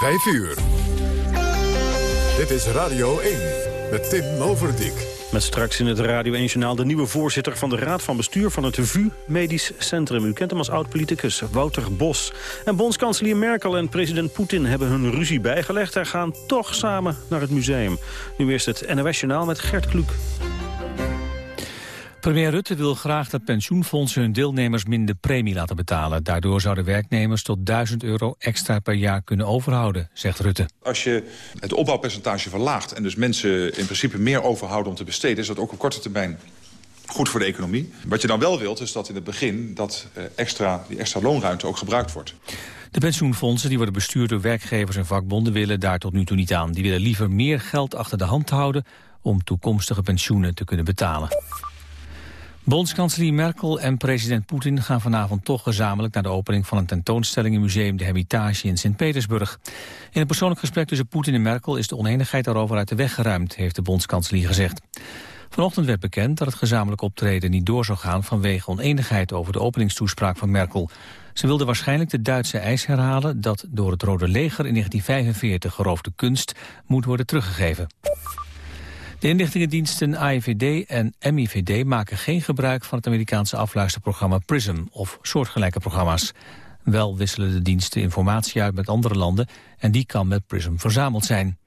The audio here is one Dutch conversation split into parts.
5 uur. Dit is Radio 1 met Tim Overdijk. Met straks in het Radio 1-journaal de nieuwe voorzitter van de Raad van Bestuur van het VU Medisch Centrum. U kent hem als oud-politicus, Wouter Bos. En bondskanselier Merkel en president Poetin hebben hun ruzie bijgelegd... en gaan toch samen naar het museum. Nu eerst het NOS-journaal met Gert Kluk. Premier Rutte wil graag dat pensioenfondsen hun deelnemers minder premie laten betalen. Daardoor zouden werknemers tot 1000 euro extra per jaar kunnen overhouden, zegt Rutte. Als je het opbouwpercentage verlaagt en dus mensen in principe meer overhouden om te besteden... is dat ook op korte termijn goed voor de economie. Wat je dan wel wilt, is dat in het begin dat eh, extra, die extra loonruimte ook gebruikt wordt. De pensioenfondsen die worden bestuurd door werkgevers en vakbonden willen daar tot nu toe niet aan. Die willen liever meer geld achter de hand houden om toekomstige pensioenen te kunnen betalen. Bondskanselier Merkel en president Poetin gaan vanavond toch gezamenlijk naar de opening van een tentoonstelling in Museum de Hermitage in Sint-Petersburg. In een persoonlijk gesprek tussen Poetin en Merkel is de oneenigheid daarover uit de weg geruimd, heeft de bondskanselier gezegd. Vanochtend werd bekend dat het gezamenlijk optreden niet door zou gaan vanwege oneenigheid over de openingstoespraak van Merkel. Ze wilde waarschijnlijk de Duitse eis herhalen dat door het Rode Leger in 1945 geroofde kunst moet worden teruggegeven. De inlichtingendiensten AIVD en MIVD maken geen gebruik van het Amerikaanse afluisterprogramma PRISM of soortgelijke programma's. Wel wisselen de diensten informatie uit met andere landen en die kan met PRISM verzameld zijn.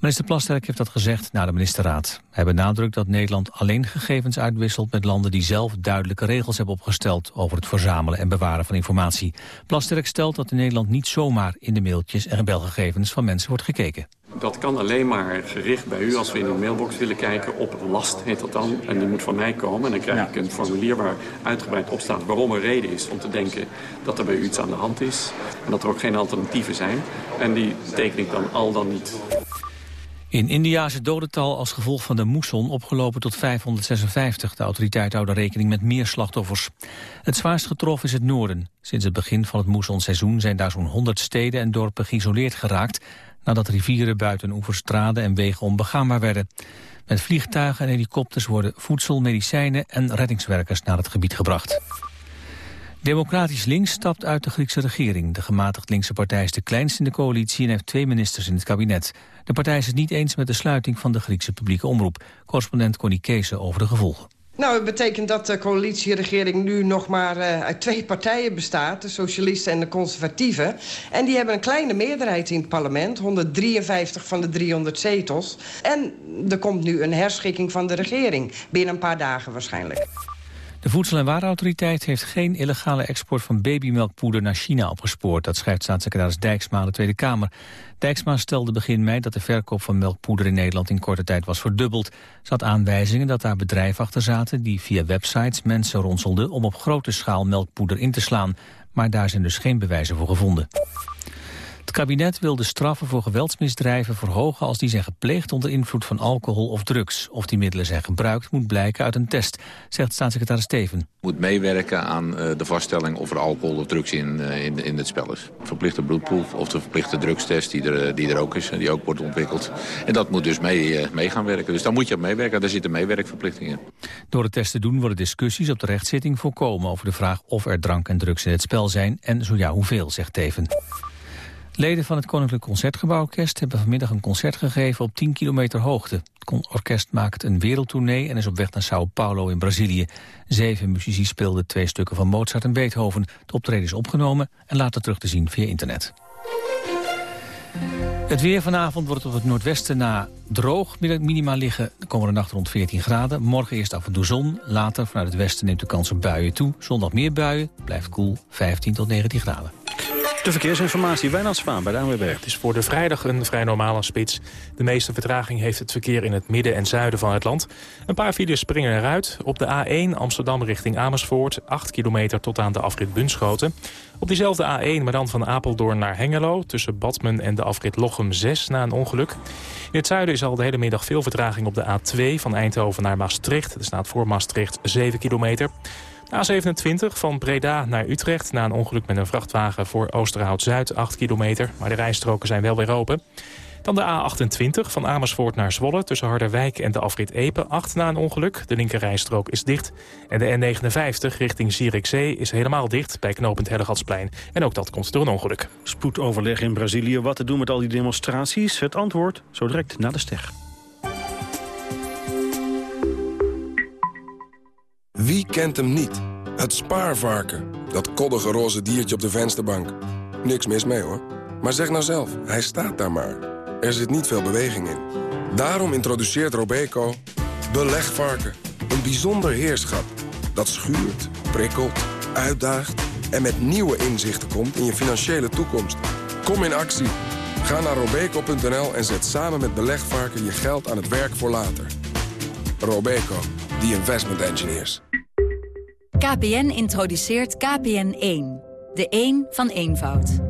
Minister Plasterk heeft dat gezegd na de ministerraad. Hij benadrukt dat Nederland alleen gegevens uitwisselt met landen die zelf duidelijke regels hebben opgesteld over het verzamelen en bewaren van informatie. Plasterk stelt dat in Nederland niet zomaar in de mailtjes en belgegevens van mensen wordt gekeken. Dat kan alleen maar gericht bij u als we in uw mailbox willen kijken. Op last heet dat dan. En die moet van mij komen. En dan krijg ik een formulier waar uitgebreid op staat waarom er reden is om te denken dat er bij u iets aan de hand is. En dat er ook geen alternatieven zijn. En die teken ik dan al dan niet. In India is het dodental als gevolg van de moesson opgelopen tot 556. De autoriteit houden rekening met meer slachtoffers. Het zwaarst getroffen is het noorden. Sinds het begin van het moessonseizoen zijn daar zo'n 100 steden en dorpen geïsoleerd geraakt nadat rivieren buiten oeverstraden en wegen onbegaanbaar werden. Met vliegtuigen en helikopters worden voedsel, medicijnen en reddingswerkers naar het gebied gebracht. Democratisch Links stapt uit de Griekse regering. De gematigd linkse partij is de kleinste in de coalitie en heeft twee ministers in het kabinet. De partij is het niet eens met de sluiting van de Griekse publieke omroep. Correspondent Connie Kees over de gevolgen. Nou, het betekent dat de coalitieregering nu nog maar uh, uit twee partijen bestaat. De socialisten en de conservatieven. En die hebben een kleine meerderheid in het parlement. 153 van de 300 zetels. En er komt nu een herschikking van de regering. Binnen een paar dagen waarschijnlijk. De Voedsel- en Warenautoriteit heeft geen illegale export van babymelkpoeder naar China opgespoord. Dat schrijft staatssecretaris Dijksma aan de Tweede Kamer. Dijksma stelde begin mei dat de verkoop van melkpoeder in Nederland in korte tijd was verdubbeld. Ze had aanwijzingen dat daar bedrijven achter zaten die via websites mensen ronselden om op grote schaal melkpoeder in te slaan. Maar daar zijn dus geen bewijzen voor gevonden. Het kabinet wil de straffen voor geweldsmisdrijven verhogen als die zijn gepleegd onder invloed van alcohol of drugs. Of die middelen zijn gebruikt moet blijken uit een test, zegt staatssecretaris Steven. Moet meewerken aan uh, de vaststelling of er alcohol of drugs in, uh, in, in, het spel is. Verplichte bloedproef of de verplichte drugstest die er, die er ook is en die ook wordt ontwikkeld. En dat moet dus mee, mee gaan werken. Dus daar moet je op meewerken, daar zitten meewerkverplichtingen. Door het test te doen worden discussies op de rechtszitting voorkomen over de vraag of er drank en drugs in het spel zijn en zo ja hoeveel, zegt Teven. Leden van het Koninklijk Concertgebouworkest hebben vanmiddag een concert gegeven op 10 kilometer hoogte. Het orkest maakt een wereldtournee en is op weg naar Sao Paulo in Brazilië. Zeven muzici speelden twee stukken van Mozart en Beethoven. De optreden is opgenomen en later terug te zien via internet. Het weer vanavond wordt op het noordwesten na droog. Minima liggen de komende nacht rond 14 graden. Morgen eerst af en toe zon. Later vanuit het westen neemt de kans op buien toe. Zondag meer buien. Blijft koel 15 tot 19 graden. De verkeersinformatie, Wijnand Zwaan bij de ANWB. Het is voor de vrijdag een vrij normale spits. De meeste vertraging heeft het verkeer in het midden en zuiden van het land. Een paar files springen eruit. Op de A1 Amsterdam richting Amersfoort, 8 kilometer tot aan de afrit Bunschoten. Op diezelfde A1, maar dan van Apeldoorn naar Hengelo... tussen Badmen en de afrit Lochem 6 na een ongeluk. In het zuiden is al de hele middag veel vertraging op de A2 van Eindhoven naar Maastricht. Er staat voor Maastricht 7 kilometer. A27 van Breda naar Utrecht na een ongeluk met een vrachtwagen voor Oosterhout-Zuid 8 kilometer. Maar de rijstroken zijn wel weer open. Dan de A28 van Amersfoort naar Zwolle tussen Harderwijk en de afrit Epe. 8 na een ongeluk. De linkerrijstrook is dicht. En de N59 richting Zierikzee is helemaal dicht bij knooppunt Hellegatsplein. En ook dat komt door een ongeluk. Spoedoverleg in Brazilië. Wat te doen met al die demonstraties? Het antwoord zo direct na de steg. Wie kent hem niet? Het spaarvarken. Dat koddige roze diertje op de vensterbank. Niks mis mee hoor. Maar zeg nou zelf, hij staat daar maar. Er zit niet veel beweging in. Daarom introduceert Robeco belegvarken. Een bijzonder heerschap dat schuurt, prikkelt, uitdaagt... en met nieuwe inzichten komt in je financiële toekomst. Kom in actie. Ga naar robeco.nl en zet samen met belegvarken je geld aan het werk voor later. Robeco, the investment engineers. KPN introduceert KPN1. De 1 van eenvoud.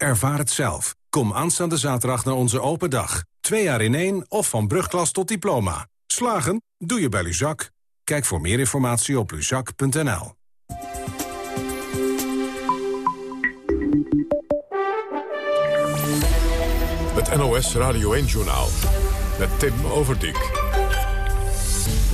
Ervaar het zelf. Kom aanstaande zaterdag naar onze open dag. Twee jaar in één of van brugklas tot diploma. Slagen? Doe je bij Luzak. Kijk voor meer informatie op luzak.nl. Het NOS Radio 1-journaal met Tim Overdijk.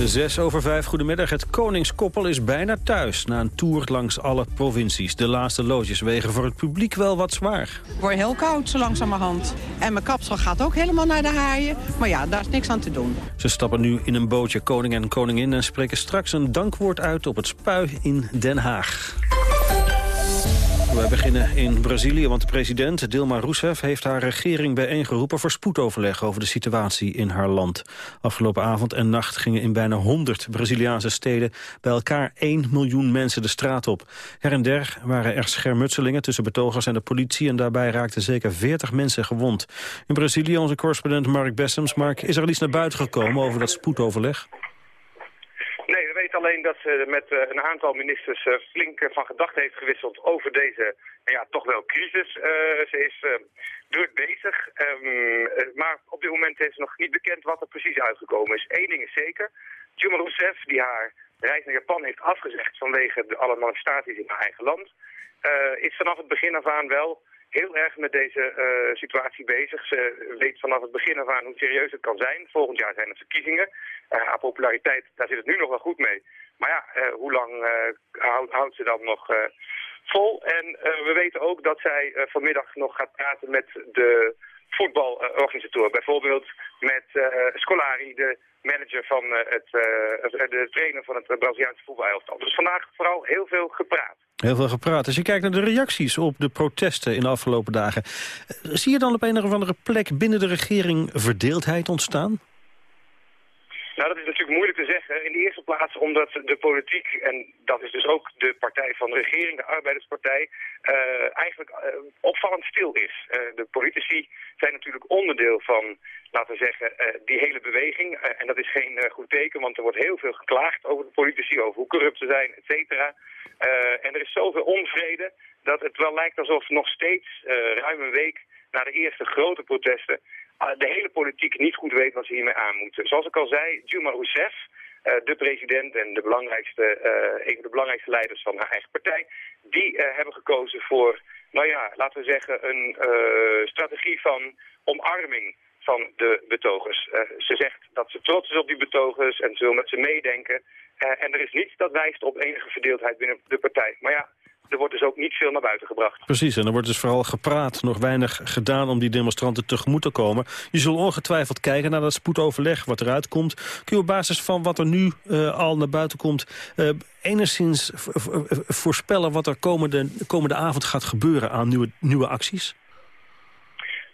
Zes over vijf, goedemiddag. Het koningskoppel is bijna thuis na een tour langs alle provincies. De laatste loodjes wegen voor het publiek wel wat zwaar. Het wordt heel koud zo langzamerhand. En mijn kapsel gaat ook helemaal naar de haaien. Maar ja, daar is niks aan te doen. Ze stappen nu in een bootje koning en koningin... en spreken straks een dankwoord uit op het spui in Den Haag. We beginnen in Brazilië, want de president Dilma Rousseff heeft haar regering bijeengeroepen voor spoedoverleg over de situatie in haar land. Afgelopen avond en nacht gingen in bijna 100 Braziliaanse steden bij elkaar 1 miljoen mensen de straat op. Her en der waren er schermutselingen tussen betogers en de politie en daarbij raakten zeker 40 mensen gewond. In Brazilië onze correspondent Mark Bessems. Mark, is er iets naar buiten gekomen over dat spoedoverleg? Alleen dat ze met eh, een aantal ministers eh, flink eh, van gedachten heeft gewisseld over deze ja, toch wel crisis. ze is druk bezig, ehm, maar op dit moment is nog niet bekend wat er precies uitgekomen is. Eén ding is zeker, Dilma Rousseff, die haar reis naar Japan heeft afgezegd vanwege de alle manifestaties in haar eigen land, is vanaf het begin af aan wel heel erg met deze situatie bezig. Ze weet vanaf het begin af aan hoe serieus het kan zijn. Volgend jaar zijn er verkiezingen. Uh, haar populariteit, daar zit het nu nog wel goed mee. Maar ja, uh, hoe lang houdt, ze dan nog vol? En we weten ook dat zij vanmiddag nog gaat praten met de voetbalorganisatoren. Bijvoorbeeld met Scolari, de manager van het, de trainer van het Braziliaanse voetbalelftal. Dus vandaag vooral heel veel gepraat. Heel veel gepraat. Als je kijkt naar de reacties op de protesten in de afgelopen dagen... zie je dan op een of andere plek binnen de regering verdeeldheid ontstaan? Nou, dat is natuurlijk moeilijk te zeggen. In de eerste plaats omdat de politiek, en dat is dus ook de partij van de regering, de Arbeiderspartij, uh, eigenlijk uh, opvallend stil is. Uh, de politici zijn natuurlijk onderdeel van, laten we zeggen, die hele beweging. en dat is geen goed teken, want er wordt heel veel geklaagd over de politici, over hoe corrupt ze zijn, et cetera. en er is zoveel onvrede dat het wel lijkt alsof nog steeds, ruim een week na de eerste grote protesten, de hele politiek niet goed weet wat ze hiermee aan moeten. Zoals ik al zei, Dilma Rousseff, uh, de president en de belangrijkste, uh, een van de belangrijkste leiders van haar eigen partij, die uh, hebben gekozen voor, nou ja, laten we zeggen, een strategie van omarming van de betogers. ze zegt dat ze trots is op die betogers en ze wil met ze meedenken. en er is niets dat wijst op enige verdeeldheid binnen de partij. Maar ja, er wordt dus ook niet veel naar buiten gebracht. Precies, en er wordt dus vooral gepraat, nog weinig gedaan om die demonstranten tegemoet te komen. Je zult ongetwijfeld kijken naar dat spoedoverleg, wat eruit komt. Kun je op basis van wat er nu uh, al naar buiten komt... Uh, enigszins voorspellen wat er komende, komende avond gaat gebeuren aan nieuwe, nieuwe acties?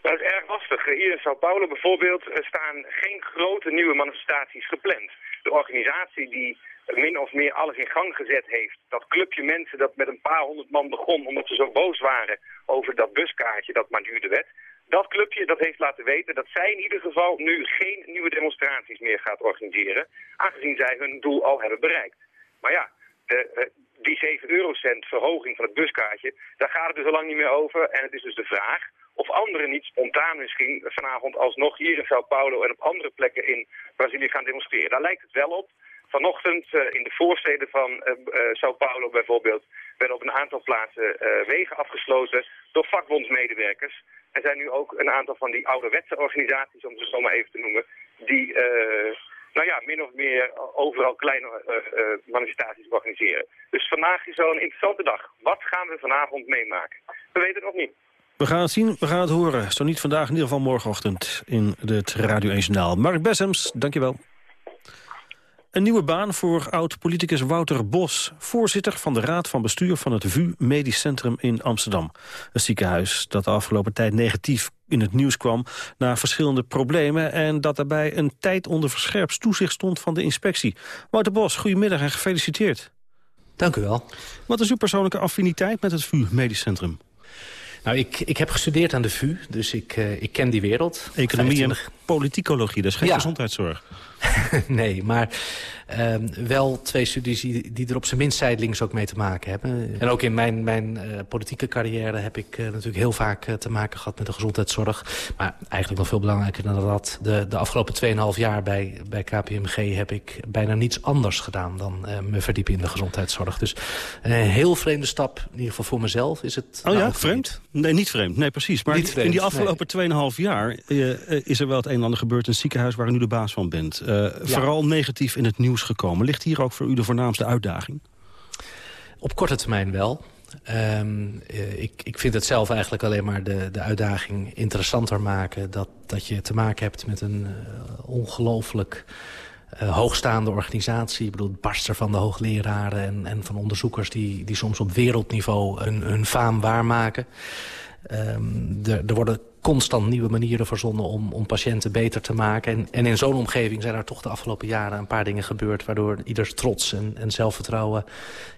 Dat is erg lastig. Hier in Sao Paulo bijvoorbeeld staan geen grote nieuwe manifestaties gepland. De organisatie die min of meer alles in gang gezet heeft. Dat clubje mensen dat met een paar honderd man begon omdat ze zo boos waren over dat buskaartje dat maar duurde werd. Dat clubje dat heeft laten weten dat zij in ieder geval nu geen nieuwe demonstraties meer gaat organiseren, aangezien zij hun doel al hebben bereikt. Maar ja, uh, die 7 eurocent verhoging van het buskaartje, daar gaat het dus al lang niet meer over. En het is dus de vraag of anderen niet spontaan misschien vanavond alsnog hier in Sao Paulo en op andere plekken in Brazilië gaan demonstreren. Daar lijkt het wel op. Vanochtend uh, in de voorsteden van uh, uh, Sao Paulo bijvoorbeeld werden op een aantal plaatsen wegen afgesloten door vakbondsmedewerkers. Er zijn nu ook een aantal van die ouderwetse organisaties, om ze zo maar even te noemen, die nou ja, min of meer overal kleine manifestaties organiseren. Dus vandaag is wel een interessante dag. Wat gaan we vanavond meemaken? We weten het nog niet. We gaan het zien, we gaan het horen. Zo niet vandaag, in ieder geval morgenochtend in het Radio 1 Journaal. Mark Bessems, dankjewel. Een nieuwe baan voor oud-politicus Wouter Bos... voorzitter van de Raad van Bestuur van het VU Medisch Centrum in Amsterdam. Een ziekenhuis dat de afgelopen tijd negatief in het nieuws kwam... na verschillende problemen en dat daarbij een tijd onder verscherpt toezicht stond van de inspectie. Wouter Bos, goedemiddag en gefeliciteerd. Dank u wel. Wat is uw persoonlijke affiniteit met het VU Medisch Centrum? Nou, ik, ik heb gestudeerd aan de VU, dus ik, uh, ik ken die wereld. Economie 25... en politicologie, dat is geen ja. gezondheidszorg. nee, maar uh, wel twee studies die, die, er op zijn minst zijdelings ook mee te maken hebben. En ook in mijn, mijn uh, politieke carrière heb ik uh, natuurlijk heel vaak te maken gehad met de gezondheidszorg. Maar eigenlijk nog veel belangrijker dan dat. De, de afgelopen 2,5 jaar bij, bij KPMG heb ik bijna niets anders gedaan dan me verdiepen in de gezondheidszorg. Dus een heel vreemde stap, in ieder geval voor mezelf, is het... Oh ja, vreemd? Nee, niet vreemd. Nee, precies. Maar vreemd, in die afgelopen nee. 2,5 jaar is er wel het een en ander gebeurd in het ziekenhuis waar u nu de baas van bent. Uh, ja. Vooral negatief in het nieuws gekomen. Ligt hier ook voor u de voornaamste uitdaging? Op korte termijn wel. Um, ik, ik vind het zelf eigenlijk alleen maar de, de uitdaging interessanter maken... dat, dat je te maken hebt met een uh, ongelooflijk uh, hoogstaande organisatie. Ik bedoel, het barsten van de hoogleraren en, en van onderzoekers... die, die soms op wereldniveau hun, hun faam waarmaken. Um, er, er worden constant nieuwe manieren verzonnen om, om patiënten beter te maken. En, en in zo'n omgeving zijn er toch de afgelopen jaren een paar dingen gebeurd... waardoor ieders trots en, en zelfvertrouwen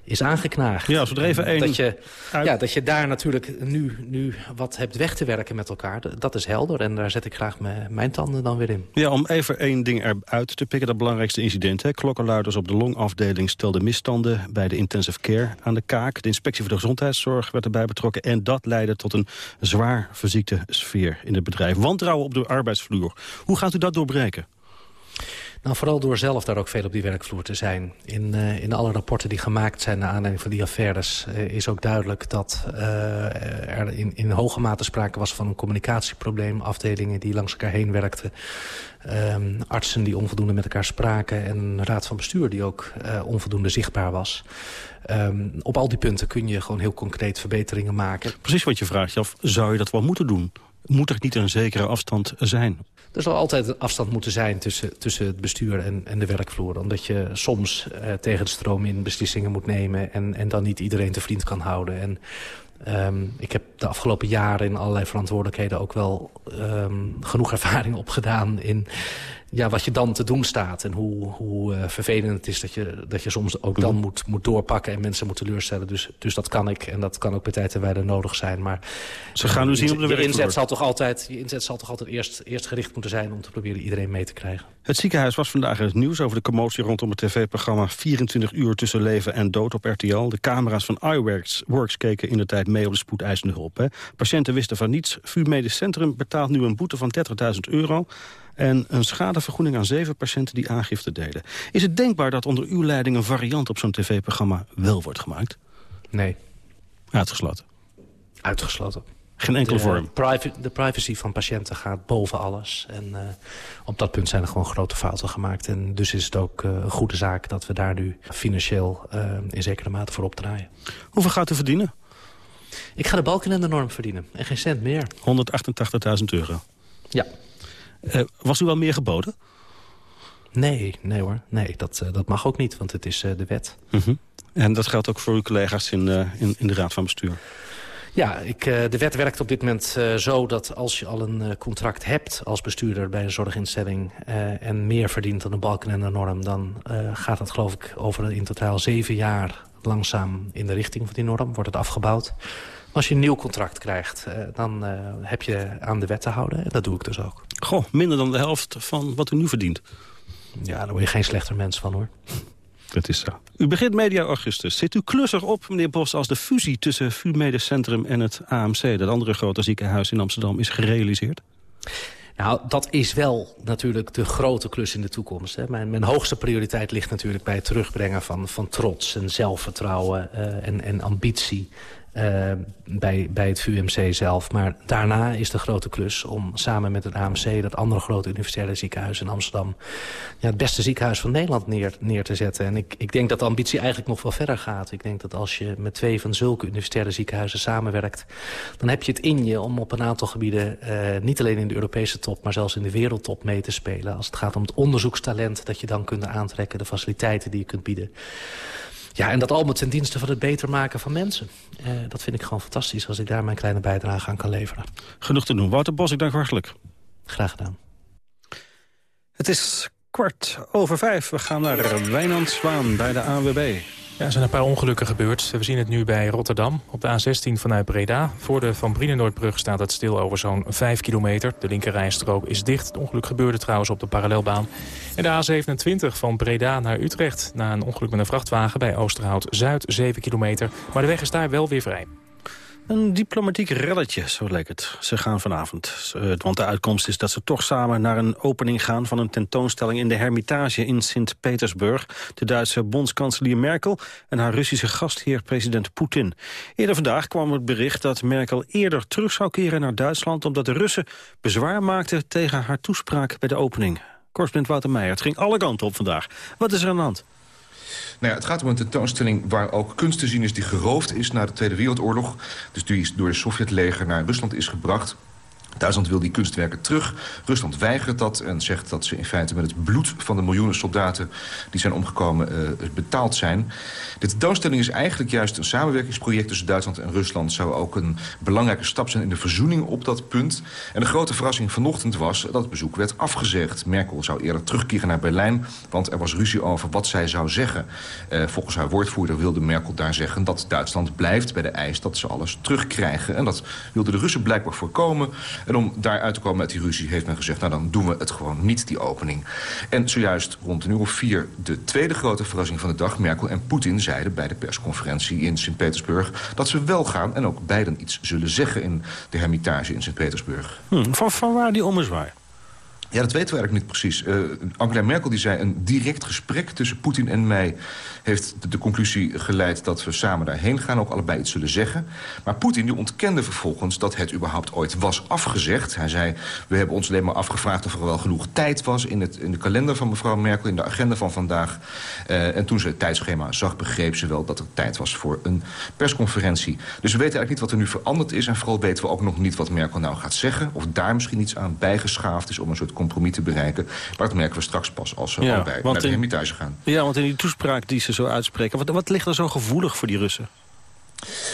is aangeknaagd. Ja, als we er even één... Dat je, ja, dat je daar natuurlijk nu, nu wat hebt weg te werken met elkaar, dat is helder. En daar zet ik graag mijn tanden dan weer in. Ja, om even één ding eruit te pikken, dat belangrijkste incident. Hè. Klokkenluiders op de longafdeling stelden misstanden bij de intensive care aan de kaak. De inspectie voor de gezondheidszorg werd erbij betrokken. En dat leidde tot een zwaar verziekte sfeer in het bedrijf. Wantrouwen op de arbeidsvloer. Hoe gaat u dat doorbreken? Nou, vooral door zelf daar ook veel op die werkvloer te zijn. In, uh, in alle rapporten die gemaakt zijn naar aanleiding van die affaires... Uh, is ook duidelijk dat uh, er in, in hoge mate sprake was van een communicatieprobleem. Afdelingen die langs elkaar heen werkten. Um, artsen die onvoldoende met elkaar spraken. En een raad van bestuur die ook onvoldoende zichtbaar was. Um, op al die punten kun je gewoon heel concreet verbeteringen maken. Precies wat je vraagt af, zou je dat wel moeten doen? Moet er niet een zekere afstand zijn? Er zal altijd een afstand moeten zijn tussen, tussen het bestuur en, en de werkvloer. Omdat je soms uh, tegen de stroom in beslissingen moet nemen... en, en dan niet iedereen te vriend kan houden. En um, ik heb de afgelopen jaren in allerlei verantwoordelijkheden... ook wel um, genoeg ervaring opgedaan in ja, wat je dan te doen staat. En hoe, hoe uh, vervelend het is dat je, dat je soms ook dan moet, moet doorpakken... en mensen moet teleurstellen. Dus, dus dat kan ik. En dat kan ook bij tijd en wijde nodig zijn. Maar Ze gaan nu zien op de je inzet zal toch altijd, Je inzet zal toch altijd eerst, eerst gericht moeten zijn... om te proberen iedereen mee te krijgen. Het ziekenhuis was vandaag in het nieuws over de commotie rondom het tv-programma... 24 uur tussen leven en dood op RTL. De camera's van iWorks Works keken in de tijd mee op de spoedeisende hulp. Hè. Patiënten wisten van niets. VU Medisch Centrum betaalt nu een boete van 30.000 euro en een schadevergoeding aan zeven patiënten die aangifte deden. Is het denkbaar dat onder uw leiding een variant op zo'n tv-programma wel wordt gemaakt? Nee. Uitgesloten? Uitgesloten. Geen enkele de, vorm? De privacy van patiënten gaat boven alles. En uh, op dat punt zijn er gewoon grote fouten gemaakt. En dus is het ook uh, een goede zaak dat we daar nu financieel uh, in zekere mate voor opdraaien. Hoeveel gaat u verdienen? Ik ga de balken en de norm verdienen. En geen cent meer. 188.000 euro? Ja. Uh, was u wel meer geboden? Nee, nee hoor. Nee, dat, uh, dat mag ook niet, want het is uh, de wet. Mm -hmm. En dat geldt ook voor uw collega's in, in, in de Raad van Bestuur? Ja, ik, de wet werkt op dit moment zo dat als je al een contract hebt als bestuurder bij een zorginstelling en meer verdient dan de balken en de norm, dan gaat het geloof ik over in totaal zeven jaar langzaam in de richting van die norm, wordt het afgebouwd. Als je een nieuw contract krijgt, dan heb je aan de wet te houden. En dat doe ik dus ook. Goh, minder dan de helft van wat u nu verdient. Ja, daar word je geen slechter mens van, hoor. Dat is zo. U begint media augustus. Zit u klusser op, meneer Bos, als de fusie tussen VU Medisch Centrum en het AMC... dat andere grote ziekenhuis in Amsterdam, is gerealiseerd? Nou, dat is wel natuurlijk de grote klus in de toekomst. Hè. Mijn, mijn hoogste prioriteit ligt natuurlijk bij het terugbrengen van, van trots en zelfvertrouwen uh, en, en ambitie uh, bij, bij het VUMC zelf. Maar daarna is de grote klus om samen met het AMC... dat andere grote universitaire ziekenhuis in Amsterdam... Ja, het beste ziekenhuis van Nederland neer, neer te zetten. En ik, ik denk dat de ambitie eigenlijk nog wel verder gaat. Ik denk dat als je met twee van zulke universitaire ziekenhuizen samenwerkt... dan heb je het in je om op een aantal gebieden... Uh, niet alleen in de Europese top, maar zelfs in de wereldtop mee te spelen. Als het gaat om het onderzoekstalent dat je dan kunt aantrekken... de faciliteiten die je kunt bieden. Ja, en dat allemaal ten dienste van het beter maken van mensen. Uh, dat vind ik gewoon fantastisch als ik daar mijn kleine bijdrage aan kan leveren. Genoeg te doen. Wouter Bos, ik dank hartelijk. Graag gedaan. Het is kwart over vijf. We gaan naar Wijnand Zwaan bij de ANWB. Ja, er zijn een paar ongelukken gebeurd. We zien het nu bij Rotterdam op de A16 vanuit Breda. Voor de Van Brienenoordbrug staat het stil over zo'n 5 kilometer. De linkerrijstrook is dicht. Het ongeluk gebeurde trouwens op de parallelbaan. En de A27 van Breda naar Utrecht. Na een ongeluk met een vrachtwagen bij Oosterhout-Zuid 7 kilometer. Maar de weg is daar wel weer vrij. Een diplomatiek relletje, zo leek het. Ze gaan vanavond. Eh, want de uitkomst is dat ze toch samen naar een opening gaan... van een tentoonstelling in de Hermitage in Sint-Petersburg. De Duitse bondskanselier Merkel en haar Russische gastheer president Poetin. Eerder vandaag kwam het bericht dat Merkel eerder terug zou keren naar Duitsland... omdat de Russen bezwaar maakten tegen haar toespraak bij de opening. Correspondent Wouter Meijer, het ging alle kanten op vandaag. Wat is er aan de hand? Nou ja, het gaat om een tentoonstelling waar ook kunst te zien is die geroofd is na de Tweede Wereldoorlog. Dus die door de Sovjetleger naar Rusland is gebracht. Duitsland wil die kunstwerken terug. Rusland weigert dat en zegt dat ze in feite met het bloed van de miljoenen soldaten... die zijn omgekomen uh, betaald zijn. De tentoonstelling is eigenlijk juist een samenwerkingsproject tussen Duitsland en Rusland. zou ook een belangrijke stap zijn in de verzoening op dat punt. En de grote verrassing vanochtend was dat het bezoek werd afgezegd. Merkel zou eerder terugkeren naar Berlijn, want er was ruzie over wat zij zou zeggen. Uh, volgens haar woordvoerder wilde Merkel daar zeggen dat Duitsland blijft bij de eis dat ze alles terugkrijgen. En dat wilden de Russen blijkbaar voorkomen. En om daar uit te komen met die ruzie heeft men gezegd... nou, dan doen we het gewoon niet, die opening. En zojuist rond een uur of vier de tweede grote verrassing van de dag... Merkel en Poetin zeiden bij de persconferentie in Sint-Petersburg... dat ze wel gaan en ook beiden iets zullen zeggen in de Hermitage in Sint-Petersburg. Hm, van, van waar die ommezwaai? Ja, dat weten we eigenlijk niet precies. Uh, Angela Merkel die zei een direct gesprek tussen Poetin en mij... heeft de, conclusie geleid dat we samen daarheen gaan... ook allebei iets zullen zeggen. Maar Poetin die ontkende vervolgens dat het überhaupt ooit was afgezegd. Hij zei, we hebben ons alleen maar afgevraagd of er wel genoeg tijd was... in, het, in de kalender van mevrouw Merkel, in de agenda van vandaag. Uh, en toen ze het tijdschema zag, begreep ze wel dat er tijd was voor een persconferentie. Dus we weten eigenlijk niet wat er nu veranderd is... en vooral weten we ook nog niet wat Merkel nou gaat zeggen... of daar misschien iets aan bijgeschaafd is om een soort compromis te bereiken. Maar dat merken we straks pas als we ja, bij, naar de Hermitage gaan. Ja, want in die toespraak die ze zo uitspreken... wat, wat ligt er zo gevoelig voor die Russen?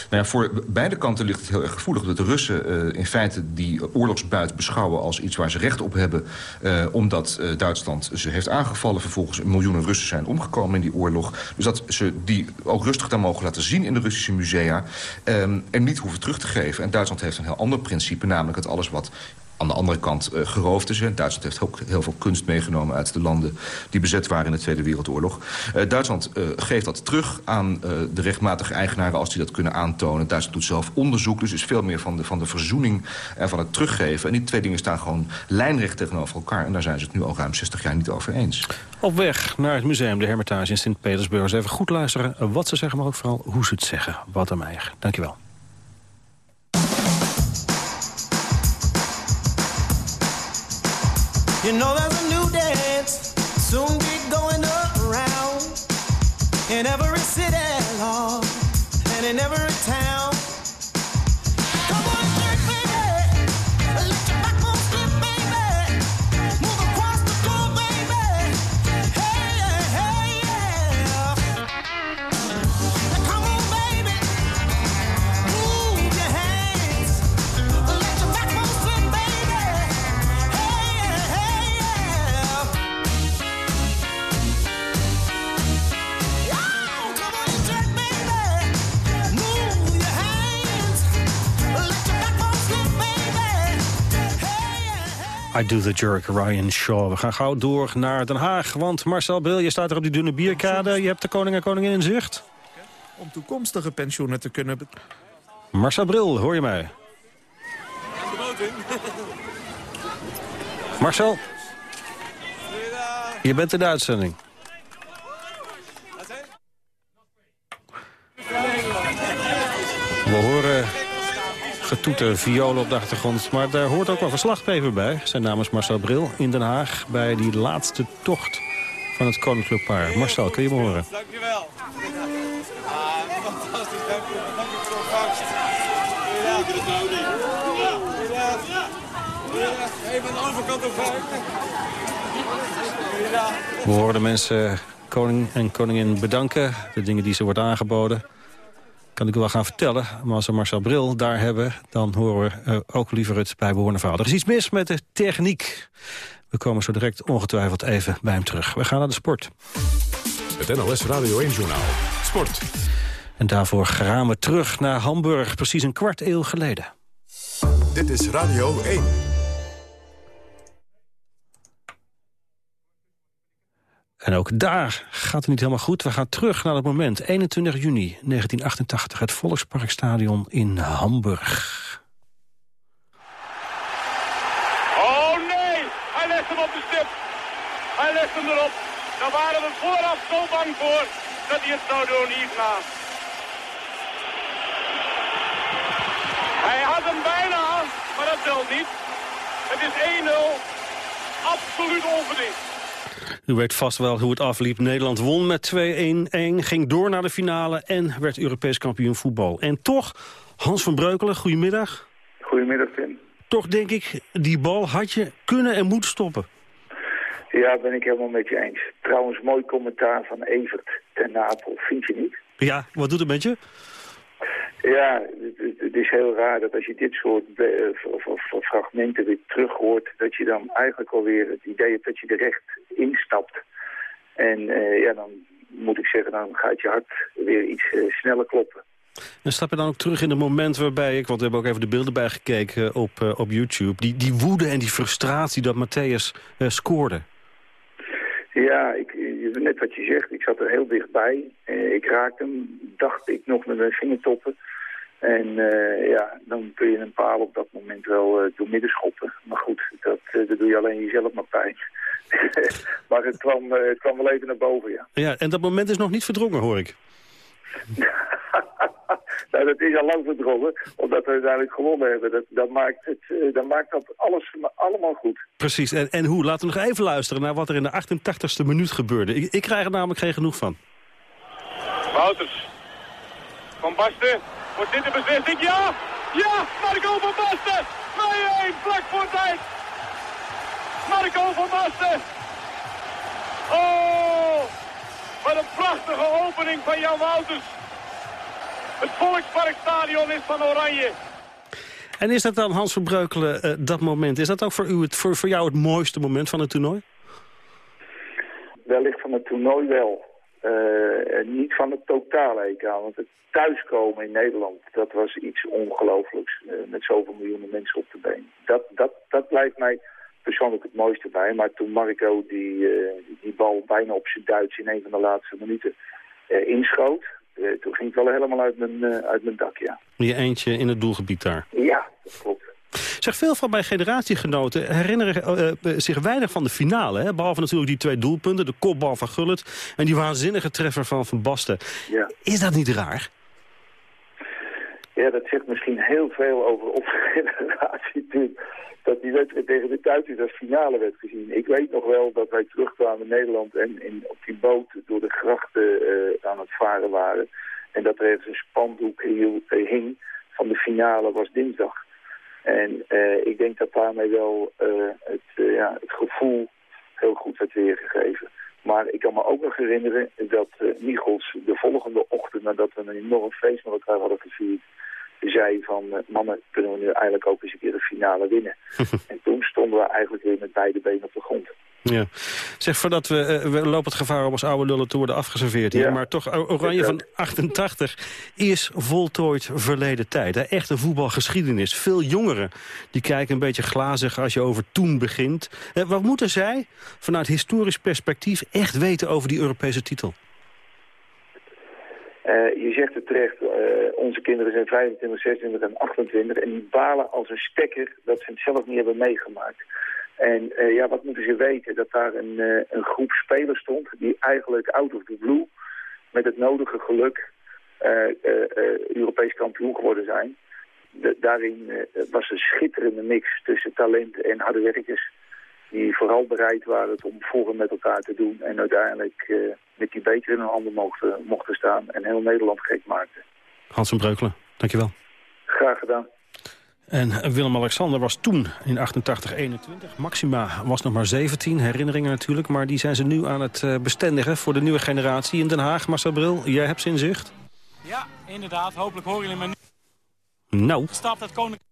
Nou ja, voor beide kanten ligt het heel erg gevoelig... dat de Russen uh, in feite die oorlogsbuit beschouwen als iets waar ze recht op hebben... Uh, omdat uh, Duitsland ze heeft aangevallen. Vervolgens miljoenen Russen zijn omgekomen in die oorlog. Dus dat ze die ook rustig dan mogen laten zien in de Russische musea... en niet hoeven terug te geven. En Duitsland heeft een heel ander principe, namelijk dat alles wat aan de andere kant uh, geroofd is. Duitsland heeft ook heel veel kunst meegenomen uit de landen die bezet waren in de Tweede Wereldoorlog. Uh, Duitsland uh, geeft dat terug aan de rechtmatige eigenaren als die dat kunnen aantonen. Duitsland doet zelf onderzoek, dus is veel meer van de, van de verzoening en van het teruggeven. En die twee dingen staan gewoon lijnrecht tegenover elkaar. En daar zijn ze het nu al ruim 60 jaar niet over eens. Op weg naar het museum, de Hermitage in Sint-Petersburg. Even goed luisteren wat ze zeggen, maar ook vooral hoe ze het zeggen. Wat een eigen. Dankjewel. You know there's a new dance soon be going around in every city, Lord, and in every town. I Do The Jerk, Ryan Shaw. We gaan gauw door naar Den Haag, want Marcel Bril, je staat er op die dunne bierkade. Je hebt de koning en koningin in zicht. Om toekomstige pensioenen te kunnen... Marcel Bril, hoor je mij? Marcel? Je bent in de uitzending. We horen getoeter violen op de achtergrond. Maar daar hoort ook wel verslaggever bij. Zijn naam is Marcel Bril in Den Haag bij die laatste tocht van het Koninklijk Paar. Marcel, kun je me horen? Dankjewel. Ah, fantastisch, dank je. Dank je voor de vangst. Even aan de overkant op We horen de mensen koning en koningin bedanken. De dingen die ze wordt aangeboden kan ik wel gaan vertellen. Maar als we Marcel Bril daar hebben, dan horen we uh, ook liever het bijbehorende verhaal. Er is iets mis met de techniek. We komen zo direct ongetwijfeld even bij hem terug. We gaan naar de sport. Het NLS Radio 1-journaal. Sport. En daarvoor gaan we terug naar Hamburg, precies een kwart eeuw geleden. Dit is Radio 1. En ook daar gaat het niet helemaal goed. We gaan terug naar het moment, 21 juni 1988, het Volksparkstadion in Hamburg. Oh nee, hij legt hem op de stip. Hij legt hem erop. Daar waren we vooraf zo bang voor dat hij het zou doen hierna. Hij had hem bijna, maar dat telt niet. Het is 1-0. Absoluut onverdiend. U weet vast wel hoe het afliep. Nederland won met 2-1, ging door naar de finale en werd Europees kampioen voetbal. En toch, Hans van Breukelen, goedemiddag. Goedemiddag, Tim. Toch denk ik, die bal had je kunnen en moeten stoppen. Ja, ben ik helemaal met je eens. Trouwens, mooi commentaar van Evert ten Napel, vind je niet? Ja, wat doet het met je? Ja, het, het, is heel raar dat als je dit soort uh, fragmenten weer terug hoort... dat je dan eigenlijk alweer het idee hebt dat je er recht instapt. En uh, ja, dan moet ik zeggen, dan gaat je hart weer iets uh, sneller kloppen. En stap je dan ook terug in het moment waarbij ik... want we hebben ook even de beelden bijgekeken op, op YouTube... Die, die woede en die frustratie dat Matthäus scoorde. Ja, ik, net wat je zegt, ik zat er heel dichtbij. Uh, ik raakte hem, dacht ik nog met mijn vingertoppen. En uh, ja, dan kun je een paal op dat moment wel uh, door midden schoppen. Maar goed, dat, dat doe je alleen jezelf maar pijn. maar het kwam, het kwam wel even naar boven, ja. Ja, en dat moment is nog niet verdrongen, hoor ik. nou, dat is al lang verdrongen, omdat we uiteindelijk gewonnen hebben. Dat, dat, maakt, het, uh, dat maakt dat alles allemaal goed. Precies, en, en hoe? Laten we nog even luisteren naar wat er in de 88ste minuut gebeurde. Ik, ik krijg er namelijk geen genoeg van. Wouters. Van Basten. Wordt dit de beslissing? Ja! Ja! Marco van Basten! 2-1, vlak voor tijd! Marco van Basten! Oh! Wat een prachtige opening van Jan Wouters. Het Volksparkstadion is van Oranje. En is dat dan, Hans Verbreukelen, uh, dat moment... is dat ook voor, u het, voor, voor jou het mooiste moment van het toernooi? Wellicht van het toernooi wel. Uh, niet van het totale EK. Want het thuiskomen in Nederland, dat was iets ongelooflijks. Uh, met zoveel miljoenen mensen op de been. Dat, dat, dat blijft mij persoonlijk het mooiste bij. Maar toen Marco die, uh, die bal bijna op zijn Duits in een van de laatste minuten uh, inschoot... Uh, toen ging het wel helemaal uit mijn, uit mijn dak, ja. Je eentje in het doelgebied daar? Ja, dat klopt. Zeg, veel van mijn generatiegenoten herinneren zich weinig van de finale. Hè? Behalve natuurlijk die twee doelpunten, de kopbal van Gullit... en die waanzinnige treffer van Van Basten. Ja. Is dat niet raar? Ja, dat zegt misschien heel veel over onze generatie, Tim dat die wedstrijd tegen de Duitsers als finale werd gezien. Ik weet nog wel dat wij terugkwamen in Nederland en in, op die boot door de grachten uh, aan het varen waren. En dat er ergens een spandoek hing van de finale was dinsdag. En uh, ik denk dat daarmee wel het, ja, het gevoel heel goed werd weergegeven. Maar ik kan me ook nog herinneren dat uh, Michels de volgende ochtend... nadat we een enorm feest met elkaar hadden gevierd zei van uh, mannen, kunnen we nu eigenlijk ook eens een keer de finale winnen. en toen stonden we eigenlijk weer met beide benen op de grond. Ja. Zeg, voordat we, uh, we lopen het gevaar om als oude lullen te worden afgeserveerd hier. Maar toch, Oranje van 88 is voltooid verleden tijd. Hè? Echte voetbalgeschiedenis. Veel jongeren die kijken een beetje glazig als je over toen begint. Uh, wat moeten zij vanuit historisch perspectief echt weten over die Europese titel? Uh, je zegt het terecht, uh, onze kinderen zijn 25, 26 en 28... en die balen als een stekker dat ze het zelf niet hebben meegemaakt. En uh, ja, wat moeten ze weten? Dat daar een, een groep spelers stond die eigenlijk out of the blue... met het nodige geluk Europees kampioen geworden zijn. De, daarin was een schitterende mix tussen talent en harde werkers die vooral bereid waren het om volgen met elkaar te doen. En uiteindelijk uh, met die beker in hun handen mochten, mochten staan en heel Nederland gek maakten. Hans van Breukelen, dankjewel. Graag gedaan. En Willem-Alexander was toen in 88-21. Maxima was nog maar 17, herinneringen natuurlijk. Maar die zijn ze nu aan het eh, bestendigen voor de nieuwe generatie in Den Haag. Marcel Bril, jij hebt ze in zicht? Ja, inderdaad. Hopelijk horen jullie me nu. Nou. Gestapt het Koninklijk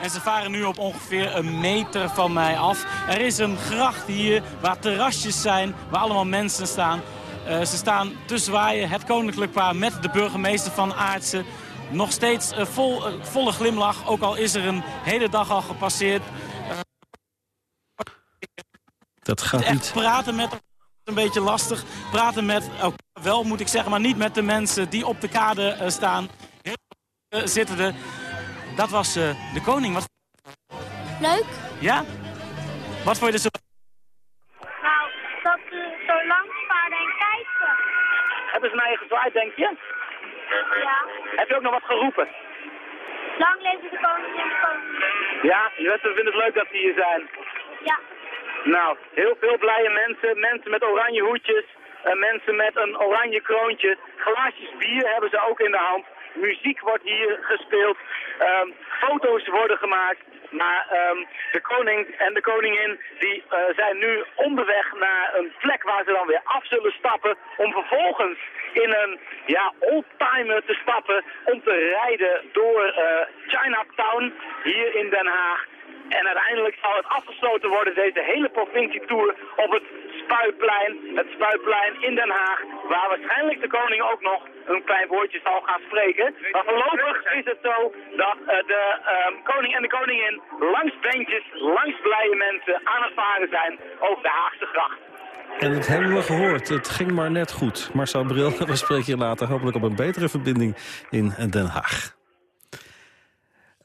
en ze varen nu op ongeveer een meter van mij af. Er is een gracht hier waar terrasjes zijn, waar allemaal mensen staan. Uh, ze staan te zwaaien, het koninklijk paar met de burgemeester van Aartsen. Nog steeds uh, vol, uh, volle glimlach, ook al is er een hele dag al gepasseerd. Dat gaat echt niet. praten met een beetje lastig. Praten met elkaar wel, moet ik zeggen, maar niet met de mensen die op de kade staan. Heel zitten er. Dat was uh, de koning. Wat... Leuk. Ja? Wat vond je er zo... Nou, dat ze zo lang en kijken. Hebben ze je gezwaaid, denk je? Ja. Heb je ook nog wat geroepen? Lang leven de koning en de koning. Ja, je mensen vinden het leuk dat ze hier zijn. Ja. Nou, heel veel blije mensen. Mensen met oranje hoedjes. Uh, mensen met een oranje kroontje. Glaasjes bier hebben ze ook in de hand. Muziek wordt hier gespeeld. Um, foto's worden gemaakt. Maar um, de koning en de koningin die uh, zijn nu onderweg naar een plek waar ze dan weer af zullen stappen. Om vervolgens in een ja, oldtimer te stappen. Om te rijden door uh, Chinatown hier in Den Haag. En uiteindelijk zal het afgesloten worden, deze hele provincietour, op het Spuiplein. Het Spuiplein in Den Haag, waar waarschijnlijk de koning ook nog een klein woordje zal gaan spreken. Maar voorlopig is het zo dat uh, de um, koning en de koningin langs bandjes, langs blije mensen aan het varen zijn over de Haagse gracht. En dat hebben we gehoord. Het ging maar net goed. Marcel Bril, we spreken je later hopelijk op een betere verbinding in Den Haag.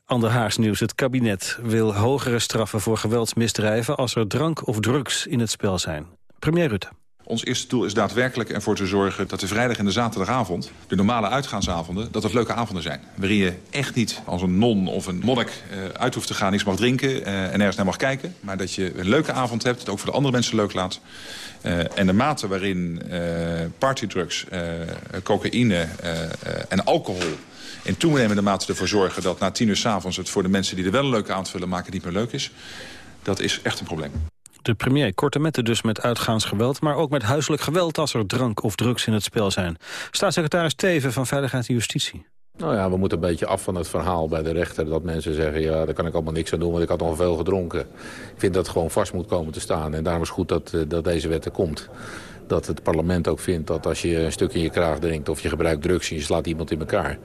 Ander Haags nieuws. Het kabinet wil hogere straffen voor geweldsmisdrijven... als er drank of drugs in het spel zijn. Premier Rutte. Ons eerste doel is daadwerkelijk ervoor te zorgen dat de vrijdag en de zaterdagavond... de normale uitgaansavonden, dat het leuke avonden zijn. Waarin je echt niet als een non of een monnik uh, uit hoeft te gaan... iets mag drinken uh, en ergens naar mag kijken. Maar dat je een leuke avond hebt, het ook voor de andere mensen leuk laat. Uh, en de mate waarin partydrugs, cocaïne en alcohol in toenemende mate ervoor zorgen dat na tien uur s'avonds... het voor de mensen die er wel een leuke avond willen maken niet meer leuk is. Dat is echt een probleem. De premier korte metten dus met uitgaansgeweld... maar ook met huiselijk geweld als er drank of drugs in het spel zijn. Staatssecretaris Teven van Veiligheid en Justitie. Nou ja, we moeten een beetje af van het verhaal bij de rechter... dat mensen zeggen, ja, daar kan ik allemaal niks aan doen... want ik had nog veel gedronken. Ik vind dat het gewoon vast moet komen te staan. En daarom is het goed dat, dat deze wet er komt dat het parlement ook vindt dat als je een stuk in je kraag drinkt... of je gebruikt drugs en je slaat iemand in elkaar...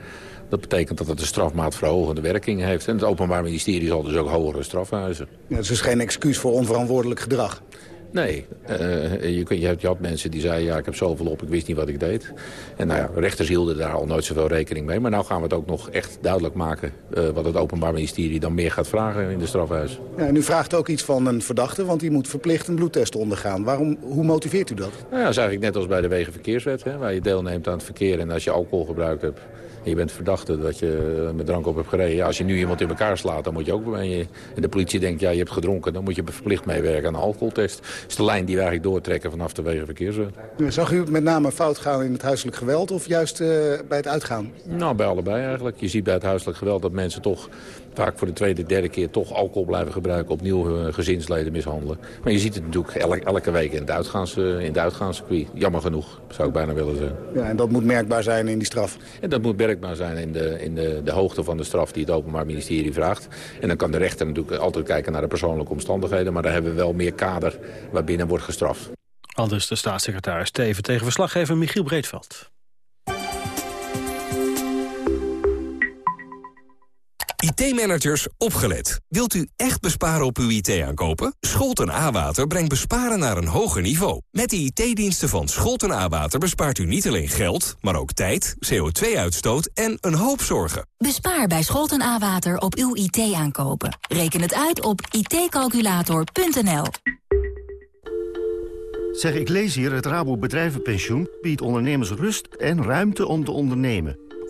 dat betekent dat het een strafmaatverhogende werking heeft. En het Openbaar Ministerie zal dus ook hogere straffen huizen. Ja, het is dus geen excuus voor onverantwoordelijk gedrag? Nee, uh, je, je, had mensen die zeiden, ja, ik heb zoveel op, ik wist niet wat ik deed. En nou ja, rechters hielden daar al nooit zoveel rekening mee. Maar nu gaan we het ook nog echt duidelijk maken... Uh, wat het Openbaar Ministerie dan meer gaat vragen in de strafhuis. Ja, en u vraagt ook iets van een verdachte, want die moet verplicht een bloedtest ondergaan. Waarom, hoe motiveert u dat? Nou ja, dat is eigenlijk net als bij de Wegenverkeerswet, hè, waar je deelneemt aan het verkeer... en als je alcohol gebruikt hebt en je bent verdachte dat je met drank op hebt gereden. Ja, als je nu iemand in elkaar slaat, dan moet je ook... En, je, en de politie denkt, ja, je hebt gedronken, dan moet je verplicht meewerken aan een alcoholtest. Dat is de lijn die we eigenlijk doortrekken vanaf de wegenverkeerswet. Zag u met name fout gaan in het huiselijk geweld of juist uh, bij het uitgaan? Nou, bij allebei eigenlijk. Je ziet bij het huiselijk geweld dat mensen toch vaak voor de tweede, derde keer toch alcohol blijven gebruiken... opnieuw uh, gezinsleden mishandelen. Maar je ziet het natuurlijk elke, elke week in het, uitgaans, uh, in het uitgaanscircuit. Jammer genoeg, zou ik bijna willen zeggen. Ja, en dat moet merkbaar zijn in die straf? En dat moet merkbaar zijn in, de, in de, de hoogte van de straf die het Openbaar Ministerie vraagt. En dan kan de rechter natuurlijk altijd kijken naar de persoonlijke omstandigheden... maar daar hebben we wel meer kader waarbinnen wordt gestraft. Aldus de staatssecretaris Steven tegen verslaggever Michiel Breedveld. IT-managers, opgelet. Wilt u echt besparen op uw IT-aankopen? Scholten A-Water brengt besparen naar een hoger niveau. Met de IT-diensten van Scholten A-Water bespaart u niet alleen geld... maar ook tijd, CO2-uitstoot en een hoop zorgen. Bespaar bij Scholten A-Water op uw IT-aankopen. Reken het uit op itcalculator.nl. Zeg, ik lees hier, het Rabo Bedrijvenpensioen biedt ondernemers rust en ruimte om te ondernemen.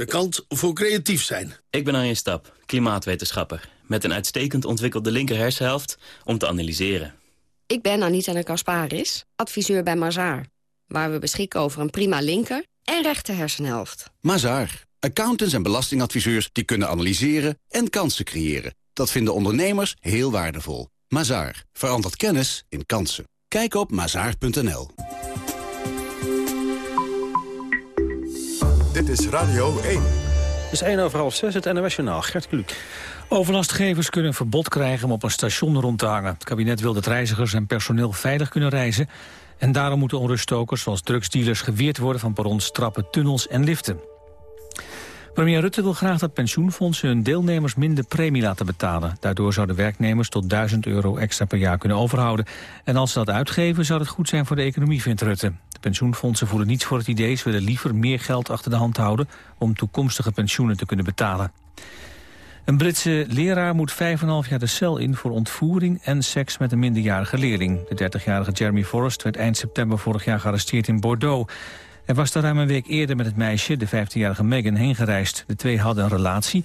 De kant voor creatief zijn. Ik ben Arjen Stap, klimaatwetenschapper. Met een uitstekend ontwikkelde linkerhersenhelft om te analyseren. Ik ben Anita de Kasparis, adviseur bij Mazaar. Waar we beschikken over een prima linker en rechter hersenhelft. Mazaar. Accountants en belastingadviseurs die kunnen analyseren en kansen creëren. Dat vinden ondernemers heel waardevol. Mazaar. Verandert kennis in kansen. Kijk op mazaar.nl. Dit is Radio 1. Het is 1 over half 6, het NOS Journaal. Gert Kluk. Overlastgevers kunnen een verbod krijgen om op een station rond te hangen. Het kabinet wil dat reizigers en personeel veilig kunnen reizen. En daarom moeten onruststokers zoals drugsdealers geweerd worden van perrons, trappen, tunnels en liften. Premier Rutte wil graag dat pensioenfondsen hun deelnemers minder premie laten betalen. Daardoor zouden werknemers tot 1000 euro extra per jaar kunnen overhouden. En als ze dat uitgeven zou het goed zijn voor de economie, vindt Rutte. Pensioenfondsen voelen niets voor het idee. Ze willen liever meer geld achter de hand houden om toekomstige pensioenen te kunnen betalen. Een Britse leraar moet 5,5 jaar de cel in voor ontvoering en seks met een minderjarige leerling. De 30-jarige Jeremy Forrest werd eind september vorig jaar gearresteerd in Bordeaux. Hij was daar ruim een week eerder met het meisje, de 15-jarige Megan, heen gereisd. De twee hadden een relatie,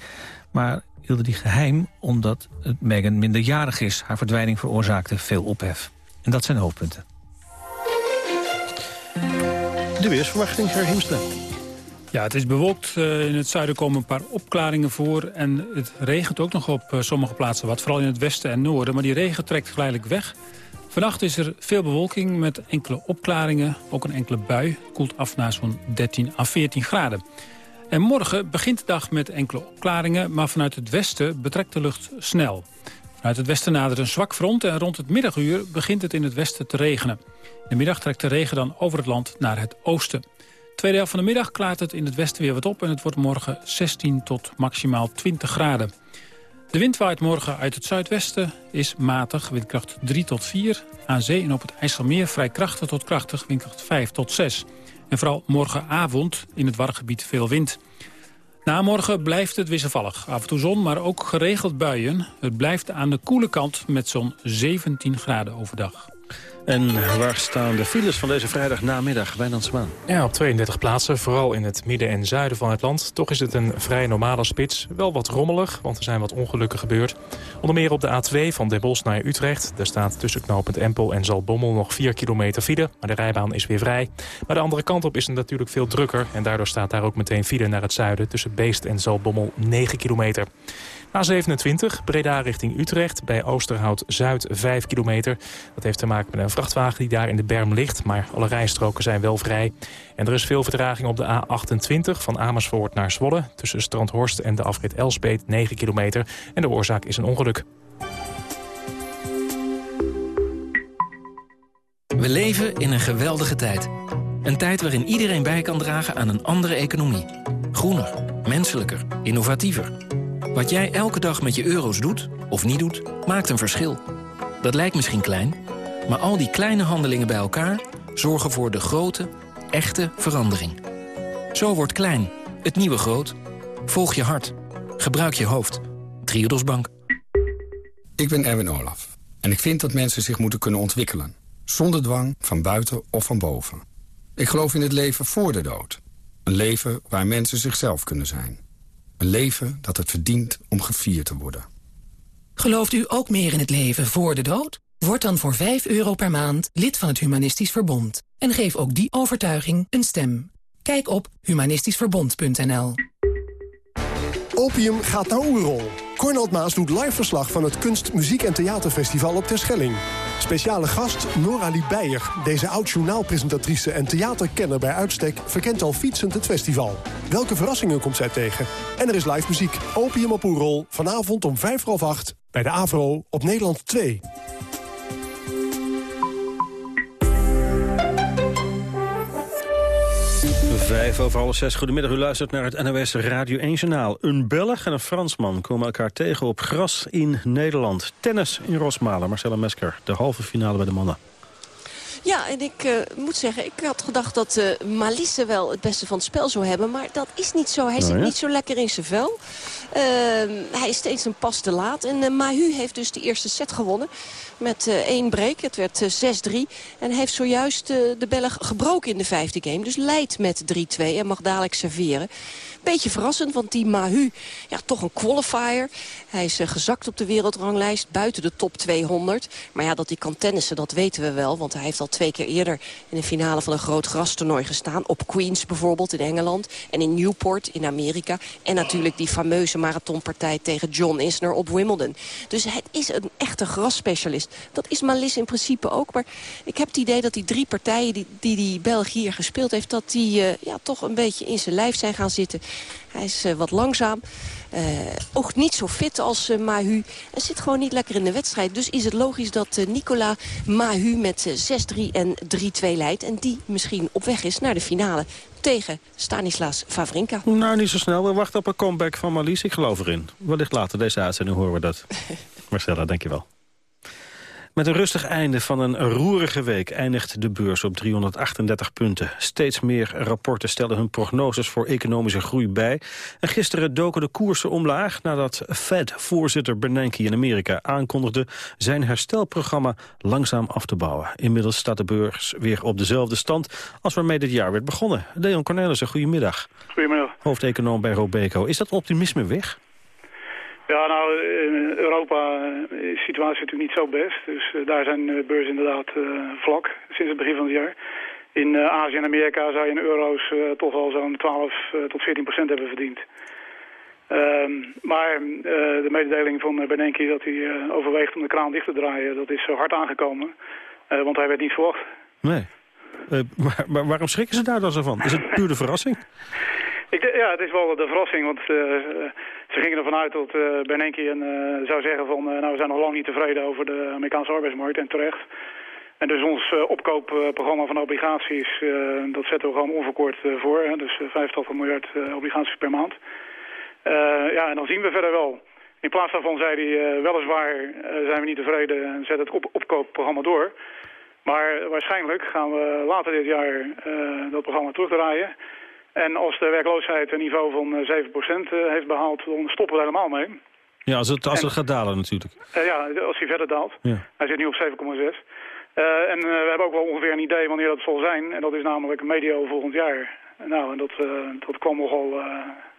maar hielden die geheim omdat Megan minderjarig is. Haar verdwijning veroorzaakte veel ophef. En dat zijn hoofdpunten. De weersverwachting, Ger Hiemstra. Ja, het is bewolkt. Uh, in het zuiden komen een paar opklaringen voor. En het regent ook nog op uh, sommige plaatsen wat. Vooral in het westen en noorden. Maar die regen trekt geleidelijk weg. Vannacht is er veel bewolking met enkele opklaringen. Ook een enkele bui. Koelt af naar zo'n 13 à 14 graden. En morgen begint de dag met enkele opklaringen. Maar vanuit het westen betrekt de lucht snel. Vanuit het westen nadert een zwak front. En rond het middaguur begint het in het westen te regenen. De middag trekt de regen dan over het land naar het oosten. Tweede helft van de middag klaart het in het westen weer wat op... en het wordt morgen 16 tot maximaal 20 graden. De wind waait morgen uit het zuidwesten, is matig, windkracht 3 tot 4. Aan zee en op het IJsselmeer vrij krachtig tot krachtig, windkracht 5 tot 6. En vooral morgenavond in het wargebied veel wind. Na morgen blijft het wisselvallig. Af en toe zon, maar ook geregeld buien. Het blijft aan de koele kant met zo'n 17 graden overdag. En waar staan de files van deze vrijdag namiddag? Zwaan. Ja, op 32 plaatsen, vooral in het midden en zuiden van het land. Toch is het een vrij normale spits. Wel wat rommelig, want er zijn wat ongelukken gebeurd. Onder meer op de A2 van Den Bosch naar Utrecht. Daar staat tussen knooppunt Empel en Zaltbommel nog 4 kilometer file. Maar de rijbaan is weer vrij. Maar de andere kant op is het natuurlijk veel drukker. En daardoor staat daar ook meteen file naar het zuiden... tussen Beest en Zaltbommel 9 kilometer. A27, Breda richting Utrecht, bij Oosterhout Zuid 5 kilometer. Dat heeft te maken met een vrachtwagen die daar in de berm ligt, maar alle rijstroken zijn wel vrij. En er is veel vertraging op de A28 van Amersfoort naar Zwolle... tussen Strandhorst en de afrit Elspeet 9 kilometer. En de oorzaak is een ongeluk. We leven in een geweldige tijd. Een tijd waarin iedereen bij kan dragen aan een andere economie. Groener, menselijker, innovatiever. Wat jij elke dag met je euro's doet, of niet doet, maakt een verschil. Dat lijkt misschien klein, maar al die kleine handelingen bij elkaar... zorgen voor de grote, echte verandering. Zo wordt klein, het nieuwe groot. Volg je hart. Gebruik je hoofd. Triodos Bank. Ik ben Erwin Olaf. En ik vind dat mensen zich moeten kunnen ontwikkelen. Zonder dwang, van buiten of van boven. Ik geloof in het leven voor de dood. Een leven waar mensen zichzelf kunnen zijn. Een leven dat het verdient om gevierd te worden. Gelooft u ook meer in het leven voor de dood? Word dan voor 5 euro per maand lid van het Humanistisch Verbond. En geef ook die overtuiging een stem. Kijk op humanistischverbond.nl Opium gaat naar Oerol. Cornald Maas doet live verslag van het Kunst, Muziek en Theaterfestival op Terschelling. Speciale gast Nora Beijer. Deze oud-journaalpresentatrice en theaterkenner bij uitstek... verkent al fietsend het festival. Welke verrassingen komt zij tegen? En er is live muziek. Opium op Oerol. Vanavond om vijf half acht bij de AVRO op Nederland 2. Vijf over half zes. Goedemiddag, u luistert naar het NOS Radio 1-journaal. Een Belg en een Fransman komen elkaar tegen op gras in Nederland. Tennis in Rosmalen. Marcella Mesker, de halve finale bij de mannen. Ja, en ik uh, moet zeggen, ik had gedacht dat uh, Malisse wel het beste van het spel zou hebben. Maar dat is niet zo. Hij Nou zit ja. niet zo lekker in zijn vel. Uh, hij is steeds een pas te laat. En uh, Mahu heeft dus de eerste set gewonnen met uh, één break. Het werd uh, 6-3. En heeft zojuist de Belg gebroken in de vijfde game. Dus leidt met 3-2 en mag dadelijk serveren. Beetje verrassend, want die Mahu, ja, toch een qualifier. Hij is gezakt op de wereldranglijst, buiten de top 200. Maar ja, dat hij kan tennissen, dat weten we wel. Want hij heeft al twee keer eerder in de finale van een groot grastoernooi gestaan. Op Queens bijvoorbeeld in Engeland. En in Newport in Amerika. En natuurlijk die fameuze marathonpartij tegen John Isner op Wimbledon. Dus het is een echte grasspecialist. Dat is Malis in principe ook. Maar ik heb het idee dat die drie partijen die die, die België gespeeld heeft... dat die uh, ja, toch een beetje in zijn lijf zijn gaan zitten. Hij is uh, wat langzaam. Uh, ook niet zo fit als uh, Mahu. En zit gewoon niet lekker in de wedstrijd. Dus is het logisch dat uh, Nicola Mahu met 6-3 en 3-2 leidt. En die misschien op weg is naar de finale tegen Stanislas Favrinka. Nou, niet zo snel. We wachten op een comeback van Marlies. Ik geloof erin. Wellicht later deze uitzending horen we dat. Marcella, dankjewel. Met een rustig einde van een roerige week eindigt de beurs op 338 punten. Steeds meer rapporten stellen hun prognoses voor economische groei bij. En gisteren doken de koersen omlaag nadat Fed-voorzitter Bernanke in Amerika aankondigde zijn herstelprogramma langzaam af te bouwen. Inmiddels staat de beurs weer op dezelfde stand als waarmee dit jaar werd begonnen. Leon Cornelissen, goedemiddag. Goedemiddag. Hoofdeconoom bij Robeco. Is dat optimisme weg? Ja, nou, in Europa is de situatie natuurlijk niet zo best. Dus uh, daar zijn de beurzen inderdaad uh, vlak sinds het begin van het jaar. In uh, Azië en Amerika zou je in euro's toch wel zo'n 12 tot 14 procent hebben verdiend. Ehm, maar de mededeling van Bernanke dat hij overweegt om de kraan dicht te draaien, dat is zo hard aangekomen. want hij werd niet verwacht. Nee. Maar, maar, waarom schrikken ze daar dan zo van? Is het puur de verrassing? Ik, ja, het is wel de verrassing, want ze gingen ervan uit dat uh, Bernanke en, uh, zou zeggen van... nou, we zijn nog lang niet tevreden over de Amerikaanse arbeidsmarkt en terecht. En dus ons opkoopprogramma van obligaties, dat zetten we gewoon onverkort voor. Hè, dus 85 miljard obligaties per maand. ja, en dan zien we verder wel. In plaats daarvan zei hij, weliswaar zijn we niet tevreden en zet het op opkoopprogramma door. Maar waarschijnlijk gaan we later dit jaar dat programma terugdraaien... En als de werkloosheid een niveau van 7% heeft behaald, dan stoppen we er helemaal mee. Ja, als het, als het en, gaat dalen natuurlijk. Uh, ja, als hij verder daalt. Ja. Hij zit nu op 7,6. Uh, en we hebben ook wel ongeveer een idee wanneer dat zal zijn. En dat is namelijk medio volgend jaar. Nou, en dat, dat kwam nogal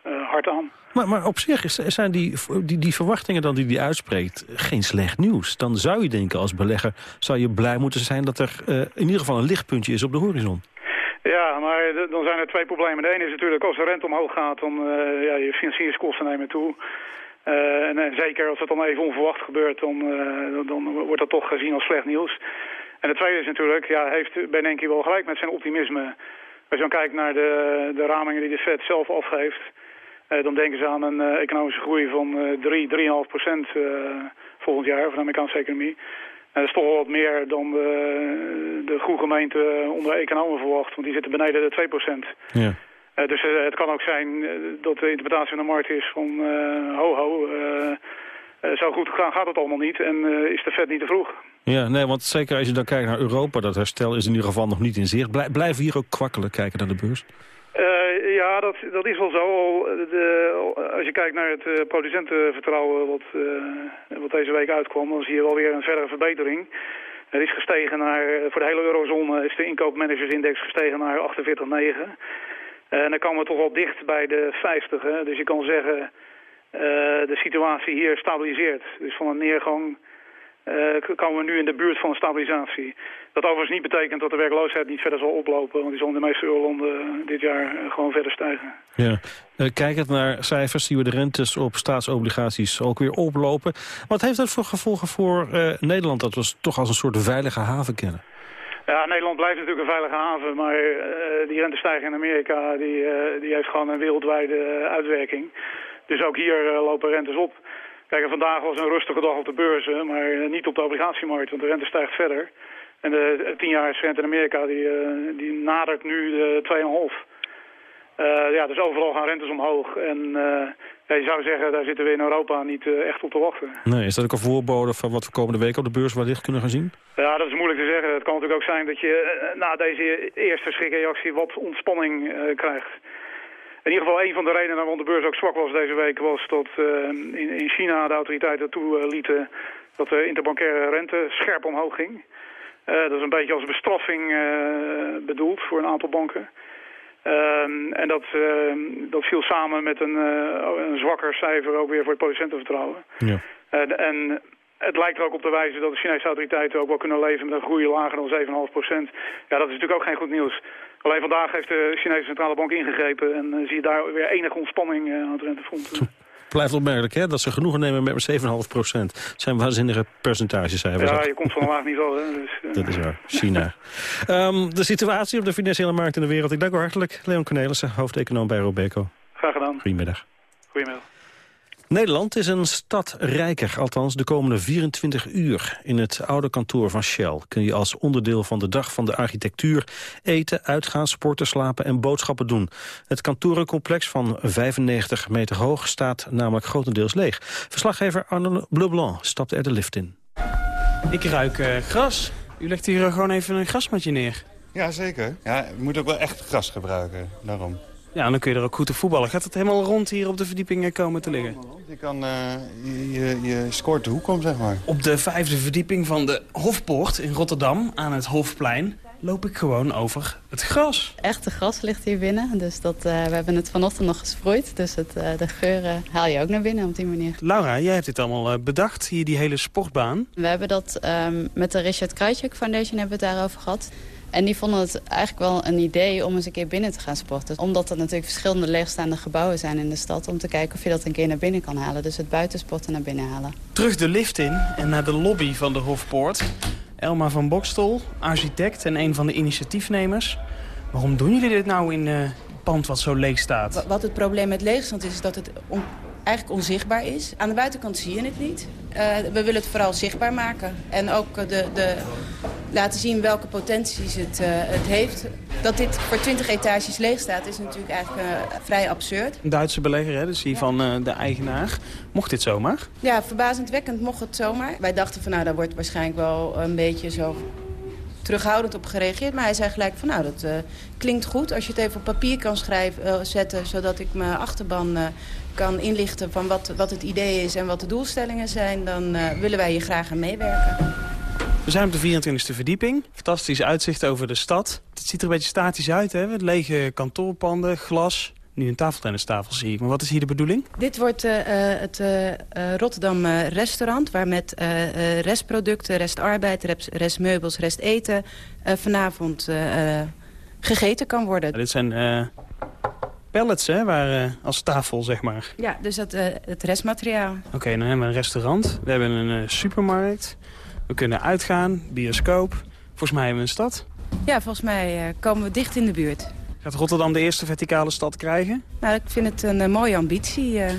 hard aan. Maar, maar op zich zijn die, die, die verwachtingen dan die hij uitspreekt geen slecht nieuws. Dan zou je denken als belegger, zou je blij moeten zijn dat er in ieder geval een lichtpuntje is op de horizon. Ja, maar dan zijn er twee problemen. De ene is natuurlijk als de rente omhoog gaat, dan uh, ja, je financieringskosten nemen toe. Uh, en, en, zeker als het dan even onverwacht gebeurt, dan, dan wordt dat toch gezien als slecht nieuws. En het tweede is natuurlijk, ja, heeft Bernanke wel gelijk met zijn optimisme. Als je dan kijkt naar de, de ramingen die de Fed zelf afgeeft, dan denken ze aan een economische groei van 3, 3,5 procent volgend jaar voor de Amerikaanse economie. Dat is toch wel wat meer dan de, de goede gemeente onder economen verwacht. Want die zitten beneden de 2%. Ja. Uh, dus uh, het kan ook zijn dat de interpretatie van de markt is van ho ho, zo goed gaan gaat het allemaal niet en is de vet niet te vroeg. Ja, nee, want zeker als je dan kijkt naar Europa, dat herstel is in ieder geval nog niet in zicht. Blij, blijven hier ook kwakkelen kijken naar de beurs? Ja, dat, dat is wel zo. De, als je kijkt naar het producentenvertrouwen wat, wat deze week uitkwam, dan zie je wel weer een verdere verbetering. Het is gestegen naar, voor de hele eurozone is de inkoopmanagersindex gestegen naar 48,9. En dan komen we toch wel dicht bij de 50. Hè? Dus je kan zeggen, uh, de situatie hier stabiliseert. Dus van een neergang komen we nu in de buurt van een stabilisatie. Dat overigens niet betekent dat de werkloosheid niet verder zal oplopen. Want die zal in de meeste eurolanden dit jaar gewoon verder stijgen. Ja. Kijkend naar cijfers zien we de rentes op staatsobligaties ook weer oplopen. Wat heeft dat voor gevolgen voor Nederland dat we toch als een soort veilige haven kennen? Ja, Nederland blijft natuurlijk een veilige haven, maar uh, die rentestijging in Amerika die, uh, die heeft gewoon een wereldwijde uitwerking. Dus ook hier lopen rentes op. Kijk, vandaag was een rustige dag op de beurzen, maar niet op de obligatiemarkt, want de rente stijgt verder. En de tienjaarsrente in Amerika die, die nadert nu de 2,5. ja, dus overal gaan rentes omhoog. En ja, je zou zeggen, daar zitten we in Europa niet uh, echt op te wachten. Nee, is dat ook een voorbode van wat we komende week op de beurs wellicht kunnen gaan zien? Ja, dat is moeilijk te zeggen. Het kan natuurlijk ook zijn dat je uh, na deze eerste schrikreactie wat ontspanning uh, krijgt. In ieder geval een van de redenen waarom de beurs ook zwak was deze week... was dat in, in, China de autoriteiten toelieten dat de interbankaire rente scherp omhoog ging. dat is een beetje als bestraffing bedoeld voor een aantal banken. Um, en dat, uh, dat viel samen met een, uh, een zwakker cijfer ook weer voor het producentenvertrouwen. Ja. En het lijkt er ook op te wijzen dat de Chinese autoriteiten ook wel kunnen leven met een groei lager dan 7,5 procent. Ja, dat is natuurlijk ook geen goed nieuws. Alleen vandaag heeft de Chinese Centrale Bank ingegrepen en zie je daar weer enige ontspanning aan het rentefront. Blijft opmerkelijk hè, dat ze genoegen nemen met 7,5 procent. Dat zijn waanzinnige percentages. Ja, je komt van een laag niveau. Hè, dus, uh... Dat is waar. China. um, de situatie op de financiële markt in de wereld. Ik dank u hartelijk. Leon Cornelissen, hoofdeconoom bij Robeco. Graag gedaan. Goedemiddag. Goedemiddag. Nederland is een stad rijker, althans de komende 24 uur. In het oude kantoor van Shell kun je als onderdeel van de dag van de architectuur... eten, uitgaan, sporten, slapen en boodschappen doen. Het kantorencomplex van 95 meter hoog staat namelijk grotendeels leeg. Verslaggever Arno Bleblanc stapte er de lift in. Ik ruik uh, gras. U legt hier gewoon even een grasmatje neer. Ja, zeker. Ja, je moet ook wel echt gras gebruiken, daarom. Ja, dan kun je er ook goed te voetballen. Gaat het helemaal rond hier op de verdiepingen komen te liggen? Je, kan, uh, je, je scoort de hoek om, zeg maar. Op de vijfde verdieping van de Hofpoort in Rotterdam, aan het Hofplein loop ik gewoon over het gras. Echte gras ligt hier binnen, dus dat, uh, we hebben het vanochtend nog gesproeid. Dus het, uh, de geuren haal je ook naar binnen op die manier. Laura, jij hebt dit allemaal bedacht, hier die hele sportbaan. We hebben dat um, met de Richard Krajcek Foundation hebben we het daarover gehad. En die vonden het eigenlijk wel een idee om eens een keer binnen te gaan sporten. Omdat er natuurlijk verschillende leegstaande gebouwen zijn in de stad... om te kijken of je dat een keer naar binnen kan halen. Dus het buitensporten naar binnen halen. Terug de lift in en naar de lobby van de Hofpoort. Elma van Bokstol, architect en een van de initiatiefnemers. Waarom doen jullie dit nou in een pand wat zo leeg staat? Wat het probleem met leegstand is, is dat het eigenlijk onzichtbaar is. Aan de buitenkant zie je het niet. Uh, we willen het vooral zichtbaar maken. En ook de, de, laten zien welke potenties het, uh, het heeft. Dat dit voor 20 etages leeg staat is natuurlijk eigenlijk uh, vrij absurd. Een Duitse belegger, hè, dus hier van uh, de eigenaar. Mocht dit zomaar? Ja, verbazendwekkend mocht het zomaar. Wij dachten van nou, daar wordt waarschijnlijk wel een beetje zo terughoudend op gereageerd. Maar hij zei gelijk van nou, dat uh, klinkt goed. Als je het even op papier kan schrijven, uh, zetten, zodat ik mijn achterban uh, kan inlichten van wat, wat het idee is en wat de doelstellingen zijn, dan willen wij hier graag aan meewerken. We zijn op de 24e verdieping. Fantastisch uitzicht over de stad. Het ziet er een beetje statisch uit, hè? Lege kantoorpanden, glas. Nu een tafeltennistafel zie ik. Maar wat is hier de bedoeling? Dit wordt uh, het uh, Rotterdam restaurant... waar met restproducten, restarbeid, rest, restmeubels, resteten... vanavond gegeten kan worden. Ja, dit zijn pallets, hè, waar, als tafel, zeg maar. Ja, dus dat, het restmateriaal. Oké, okay, dan hebben we een restaurant. We hebben een supermarkt. We kunnen uitgaan, bioscoop. Volgens mij hebben we een stad. Ja, volgens mij komen we dicht in de buurt. Gaat Rotterdam de eerste verticale stad krijgen? Nou, ik vind het een uh, mooie ambitie. Uh.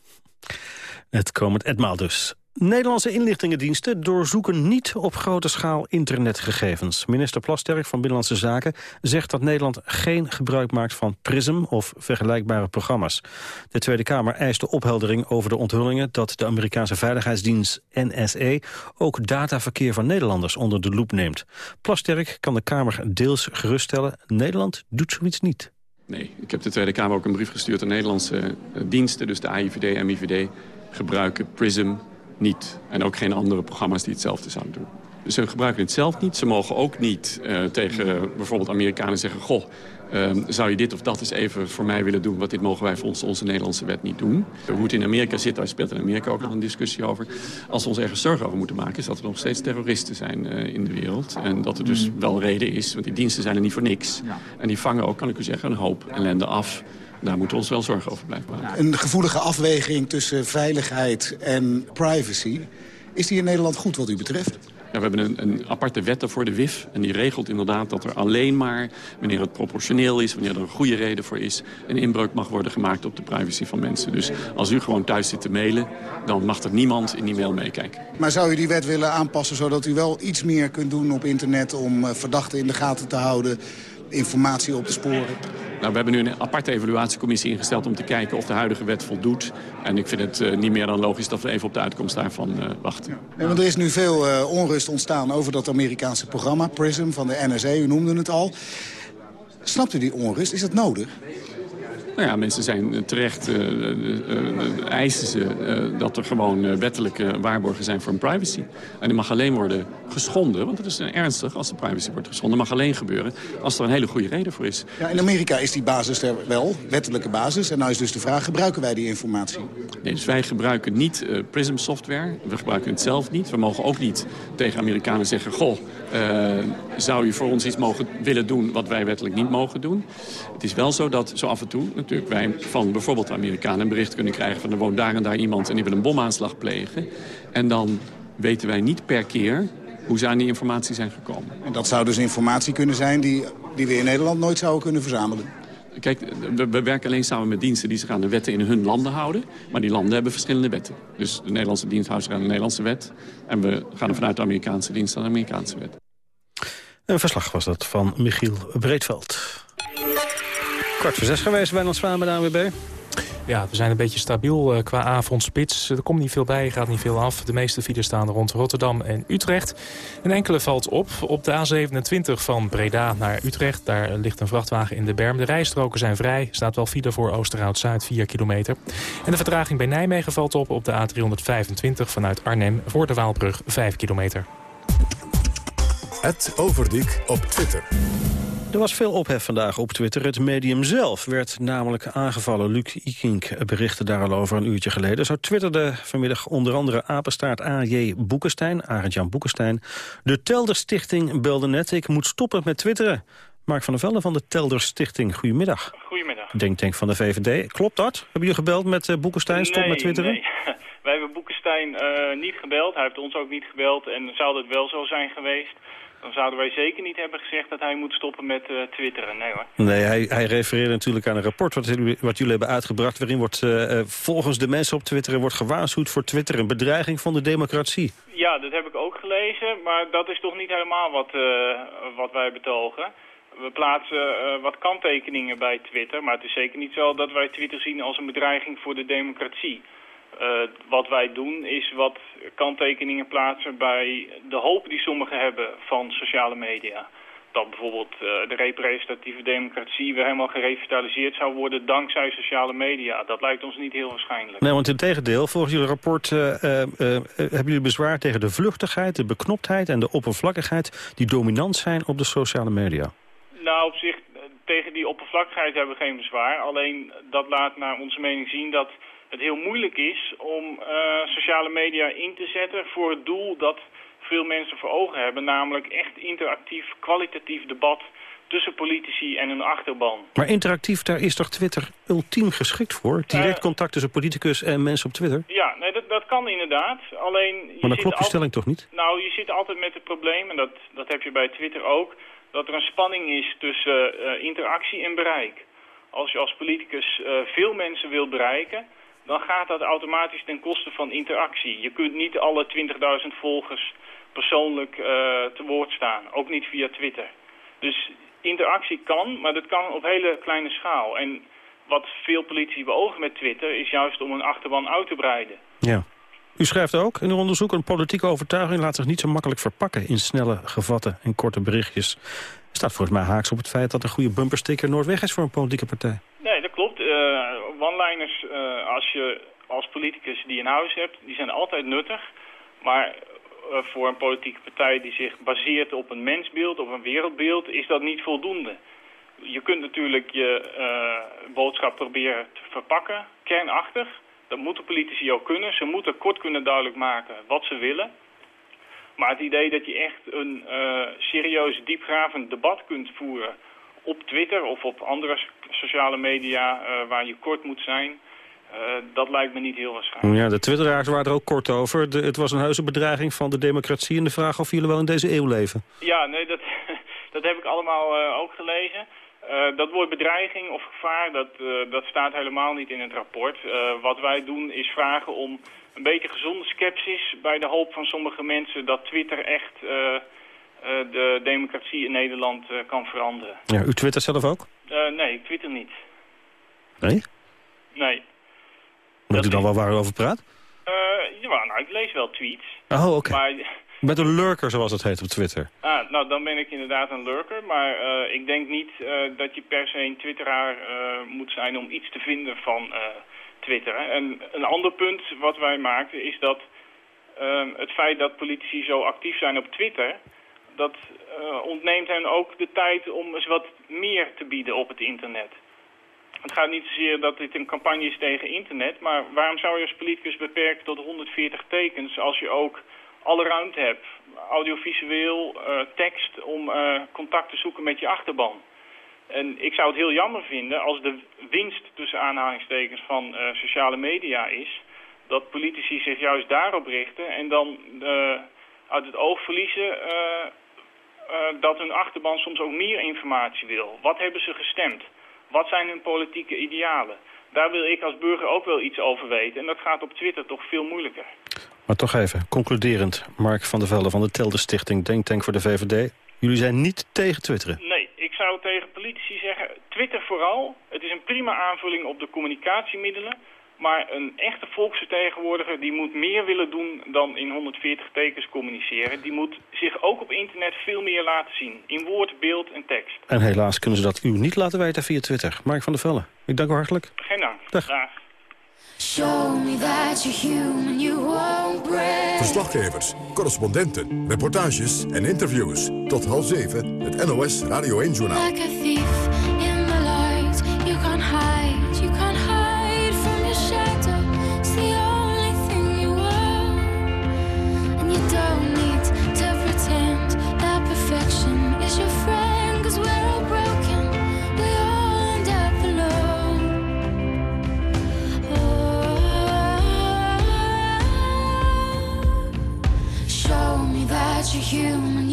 het komend etmaal dus. Nederlandse inlichtingendiensten doorzoeken niet op grote schaal internetgegevens. Minister Plasterk van Binnenlandse Zaken zegt dat Nederland geen gebruik maakt van PRISM of vergelijkbare programma's. De Tweede Kamer eist opheldering over de onthullingen dat de Amerikaanse veiligheidsdienst NSA ook dataverkeer van Nederlanders onder de loep neemt. Plasterk kan de Kamer deels geruststellen. Nederland doet zoiets niet. Nee, ik heb de Tweede Kamer ook een brief gestuurd aan Nederlandse eh, diensten, dus de AIVD en MIVD, gebruiken PRISM niet. En ook geen andere programma's die hetzelfde zouden doen. Dus ze gebruiken het zelf niet. Ze mogen ook niet uh, tegen bijvoorbeeld Amerikanen zeggen... goh, uh, zou je dit of dat eens even voor mij willen doen... want dit mogen wij volgens onze Nederlandse wet niet doen. Hoe het in Amerika zit, daar speelt in Amerika ook nog een discussie over. Als we ons ergens zorgen over moeten maken... is dat er nog steeds terroristen zijn uh, in de wereld. En dat er dus mm. wel reden is, want die diensten zijn er niet voor niks. En die vangen ook, kan ik u zeggen, een hoop ellende af daar moeten we ons wel zorgen over blijven maken. Een gevoelige afweging tussen veiligheid en privacy. Is die in Nederland goed wat u betreft? Ja, we hebben een, een, aparte wet voor de WIF. En die regelt inderdaad dat er alleen maar, wanneer het proportioneel is... wanneer er een goede reden voor is... een inbreuk mag worden gemaakt op de privacy van mensen. Dus als u gewoon thuis zit te mailen... dan mag er niemand in die mail meekijken. Maar zou u die wet willen aanpassen... zodat u wel iets meer kunt doen op internet... om eh, verdachten in de gaten te houden informatie op te sporen? Nou, we hebben nu een aparte evaluatiecommissie ingesteld om te kijken of de huidige wet voldoet. En ik vind het uh, niet meer dan logisch dat we even op de uitkomst daarvan uh, wachten. Ja. want er is nu veel uh, onrust ontstaan over dat Amerikaanse programma, PRISM van de NSA, u noemde het al. Snapt u die onrust? Is dat nodig? Nou ja, mensen zijn terecht, uh, uh, eisen ze uh, dat er gewoon wettelijke waarborgen zijn voor hun privacy. En die mag alleen worden geschonden, want het is ernstig als de privacy wordt geschonden. mag alleen gebeuren als er een hele goede reden voor is. Ja, in Amerika is die basis er wel, wettelijke basis. En nou is dus de vraag, gebruiken wij die informatie? Nee, dus wij gebruiken niet PRISM software. We gebruiken het zelf niet. We mogen ook niet tegen Amerikanen zeggen... goh, zou u voor ons iets mogen willen doen wat wij wettelijk niet mogen doen? Het is wel zo dat zo af en toe natuurlijk wij van bijvoorbeeld de Amerikanen een bericht kunnen krijgen... van er woont daar en daar iemand en die wil een bomaanslag plegen. En dan weten wij niet per keer hoe ze aan die informatie zijn gekomen. En dat zou dus informatie kunnen zijn die, die we in Nederland nooit zouden kunnen verzamelen? Kijk, we, we, werken alleen samen met diensten die zich aan de wetten in hun landen houden. Maar die landen hebben verschillende wetten. Dus de Nederlandse dienst houdt zich aan de Nederlandse wet. En we gaan er vanuit de Amerikaanse dienst aan de Amerikaanse wet. Een verslag was dat van Michiel Breedveld. Kwart voor zes geweest bij ons bij de ANWB. Ja, we zijn een beetje stabiel uh, qua avondspits. Er komt niet veel bij, gaat niet veel af. De meeste files staan rond Rotterdam en Utrecht. Een enkele valt op. Op de A27 van Breda naar Utrecht. Daar ligt een vrachtwagen in de berm. De rijstroken zijn vrij. staat wel file voor Oosterhout-Zuid, 4 kilometer. En de vertraging bij Nijmegen valt op op de A325 vanuit Arnhem... voor de Waalbrug, 5 kilometer. Het Overdiek op Twitter. Er was veel ophef vandaag op Twitter. Het medium zelf werd namelijk aangevallen. Luc Ikink berichtte daar al over een uurtje geleden. Zo twitterde vanmiddag onder andere apenstaart A.J. Boekenstein, Arend-Jan Boekenstein. De Telder Stichting belde net, ik moet stoppen met twitteren. Mark van der Velde van de Telder Stichting, goedemiddag. Goedemiddag. Denk, denk van de VVD. Klopt dat? Hebben jullie gebeld met uh, Boekenstein, stop met twitteren? Nee, wij hebben Boekenstein uh, niet gebeld. Hij heeft ons ook niet gebeld. En zou dat wel zo zijn geweest dan zouden wij zeker niet hebben gezegd dat hij moet stoppen met uh, twitteren. Nee hoor. Nee, hij, hij refereerde natuurlijk aan een rapport wat, wat jullie hebben uitgebracht... waarin wordt uh, volgens de mensen op twitteren wordt gewaarschuwd voor Twitter... een bedreiging van de democratie. Ja, dat heb ik ook gelezen, maar dat is toch niet helemaal wat, uh, wat wij betogen. We plaatsen wat kanttekeningen bij Twitter, maar het is zeker niet zo dat wij Twitter zien als een bedreiging voor de democratie. Uh, wat wij doen is wat kanttekeningen plaatsen bij de hoop die sommigen hebben van sociale media. Dat bijvoorbeeld uh, de representatieve democratie weer helemaal gerevitaliseerd zou worden dankzij sociale media. Dat lijkt ons niet heel waarschijnlijk. Nee, want in tegendeel, volgens jullie rapport uh, hebben jullie bezwaar tegen de vluchtigheid, de beknoptheid en de oppervlakkigheid die dominant zijn op de sociale media. Nou, op zich, tegen die oppervlakkigheid hebben we geen bezwaar. Alleen dat laat naar onze mening zien dat het heel moeilijk is om uh, sociale media in te zetten voor het doel dat veel mensen voor ogen hebben. Namelijk echt interactief, kwalitatief debat tussen politici en hun achterban. Maar interactief, daar is toch Twitter ultiem geschikt voor? Direct uh, contact tussen politicus en mensen op Twitter? Ja, nee, dat, dat kan inderdaad. Alleen, je maar dan klopt je stelling toch niet? Nou, je zit altijd met het probleem, en dat, dat heb je bij Twitter ook... dat er een spanning is tussen uh, interactie en bereik. Als je als politicus uh, veel mensen wilt bereiken dan gaat dat automatisch ten koste van interactie. Je kunt niet alle 20.000 volgers persoonlijk uh, te woord staan, ook niet via Twitter. Dus interactie kan, maar dat kan op hele kleine schaal. En wat veel politici beogen met Twitter is juist om een achterban uit te breiden. Ja. U schrijft ook in uw onderzoek... een politieke overtuiging laat zich niet zo makkelijk verpakken... in snelle, gevatte en korte berichtjes. Staat volgens mij haaks op het feit dat een goede bumpersticker nooit weg is voor een politieke partij. Nee, dat klopt. Uh, als je als politicus die in huis hebt, die zijn altijd nuttig. Maar uh, voor een politieke partij die zich baseert op een mensbeeld, op een wereldbeeld, is dat niet voldoende. Je kunt natuurlijk je boodschap proberen te verpakken, kernachtig. Dat moeten politici ook kunnen. Ze moeten kort kunnen duidelijk maken wat ze willen. Maar het idee dat je echt een uh, serieus diepgravend debat kunt voeren op Twitter of op andere sociale media waar je kort moet zijn, dat lijkt me niet heel waarschijnlijk. Ja, de Twitteraars waren er ook kort over. De, het was een heuse bedreiging van de democratie en de vraag of jullie wel in deze eeuw leven. Ja, nee, dat, dat heb ik allemaal ook gelezen. Uh, dat woord bedreiging of gevaar, dat, uh, dat staat helemaal niet in het rapport. Uh, wat wij doen is vragen om een beetje gezonde sceptisch bij de hoop van sommige mensen dat Twitter echt de democratie in Nederland kan veranderen. Ja, u twittert zelf ook? nee, ik twitter niet. Nee? Nee. Moet u dan wel waarover praat? ja, nou, ik lees wel tweets. Oh, oké. Maar met een lurker, zoals het heet op Twitter. Ah, nou, dan ben ik inderdaad een lurker. Maar uh, ik denk niet uh, dat je per se een twitteraar uh, moet zijn om iets te vinden van Twitter. En een ander punt wat wij maken is dat ehm, het feit dat politici zo actief zijn op Twitter... dat ontneemt hen ook de tijd om eens wat meer te bieden op het internet. Het gaat niet zozeer dat dit een campagne is tegen internet... maar waarom zou je als politicus beperken tot 140 tekens als je ook alle ruimte hebt, audiovisueel, uh, tekst, om uh, contact te zoeken met je achterban. En ik zou het heel jammer vinden als de winst tussen aanhalingstekens van uh, sociale media is... dat politici zich juist daarop richten en dan uit het oog verliezen dat hun achterban soms ook meer informatie wil. Wat hebben ze gestemd? Wat zijn hun politieke idealen? Daar wil ik als burger ook wel iets over weten. En dat gaat op Twitter toch veel moeilijker. Maar toch even, concluderend. Mark van der Velde van de Telde Stichting, Denktank voor de VVD. Jullie zijn niet tegen twitteren? Nee, ik zou tegen politici zeggen, twitter vooral. Het is een prima aanvulling op de communicatiemiddelen. Maar een echte volksvertegenwoordiger die moet meer willen doen dan in 140 tekens communiceren. Die moet zich ook op internet veel meer laten zien. In woord, beeld en tekst. En helaas kunnen ze dat u niet laten weten via Twitter. Mark van der Velde, ik dank u hartelijk. Geen dank. Dag. Graag. Show me that you're human, you won't break. Verslaggevers, correspondenten, reportages en interviews. Tot half zeven, het NOS Radio 1-journaal. Human,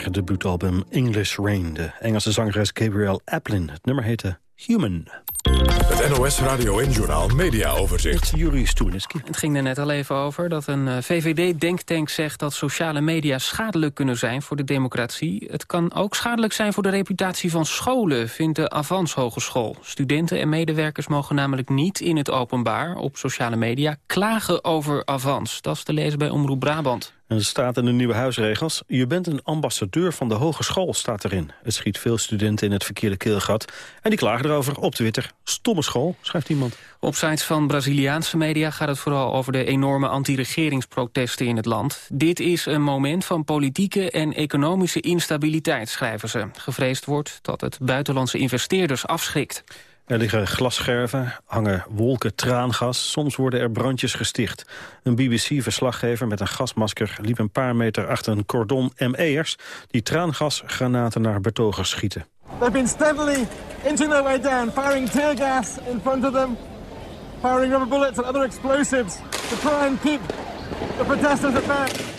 haar debuutalbum English Rain. De Engelse zangeres Gabrielle Aplin. Het nummer heette Human. Het NOS Radio en Journal Media Overzicht. Juri Stubenitski. Het ging er net al even over dat een eh, VVD-denktank zegt... dat sociale media schadelijk kunnen zijn voor de democratie. Het kan ook schadelijk zijn voor de reputatie van scholen... vindt de Avans Hogeschool. Studenten en medewerkers mogen namelijk niet in het openbaar... op sociale media klagen over Avans. Dat is te lezen bij Omroep Brabant. Er staat in de nieuwe huisregels... je bent een ambassadeur van de hogeschool, staat erin. Het schiet veel studenten in het verkeerde keelgat. En die klagen erover op Twitter. Stomme school, schrijft iemand. Op sites van Braziliaanse media gaat het vooral over de enorme anti-regeringsprotesten in het land. Dit is een moment van politieke en economische instabiliteit, schrijven ze. Gevreesd wordt dat het buitenlandse investeerders afschrikt. Er liggen glasscherven, hangen wolken traangas. Soms worden er brandjes gesticht. Een BBC-verslaggever met een gasmasker liep een paar meter achter een cordon ME'ers... die traangasgranaten naar betogers schieten. They've been steadily inching their way down, firing tear gas in front of them, firing rubber bullets and other explosives to try and keep the protesters at bay.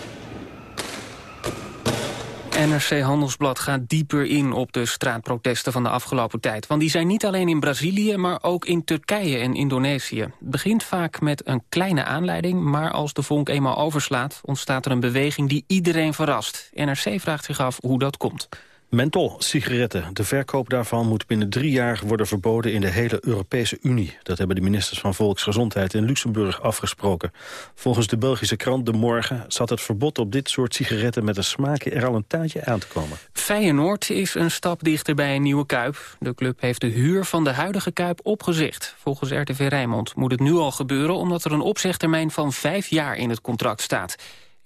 NRC Handelsblad gaat dieper in op de straatprotesten van de afgelopen tijd. Want die zijn niet alleen in Brazilië, maar ook in Turkije en Indonesië. Het begint vaak met een kleine aanleiding, maar als de vonk eenmaal overslaat... ontstaat er een beweging die iedereen verrast. NRC vraagt zich af hoe dat komt. Menthol-sigaretten. De verkoop daarvan moet binnen drie jaar worden verboden in de hele Europese Unie. Dat hebben de ministers van Volksgezondheid in Luxemburg afgesproken. Volgens de Belgische krant De Morgen zat het verbod op dit soort sigaretten met een smaak er al een tijdje aan te komen. Feyenoord is een stap dichter bij een nieuwe Kuip. De club heeft de huur van de huidige Kuip opgezegd. Volgens RTV Rijnmond moet het nu al gebeuren omdat er een opzegtermijn van vijf jaar in het contract staat.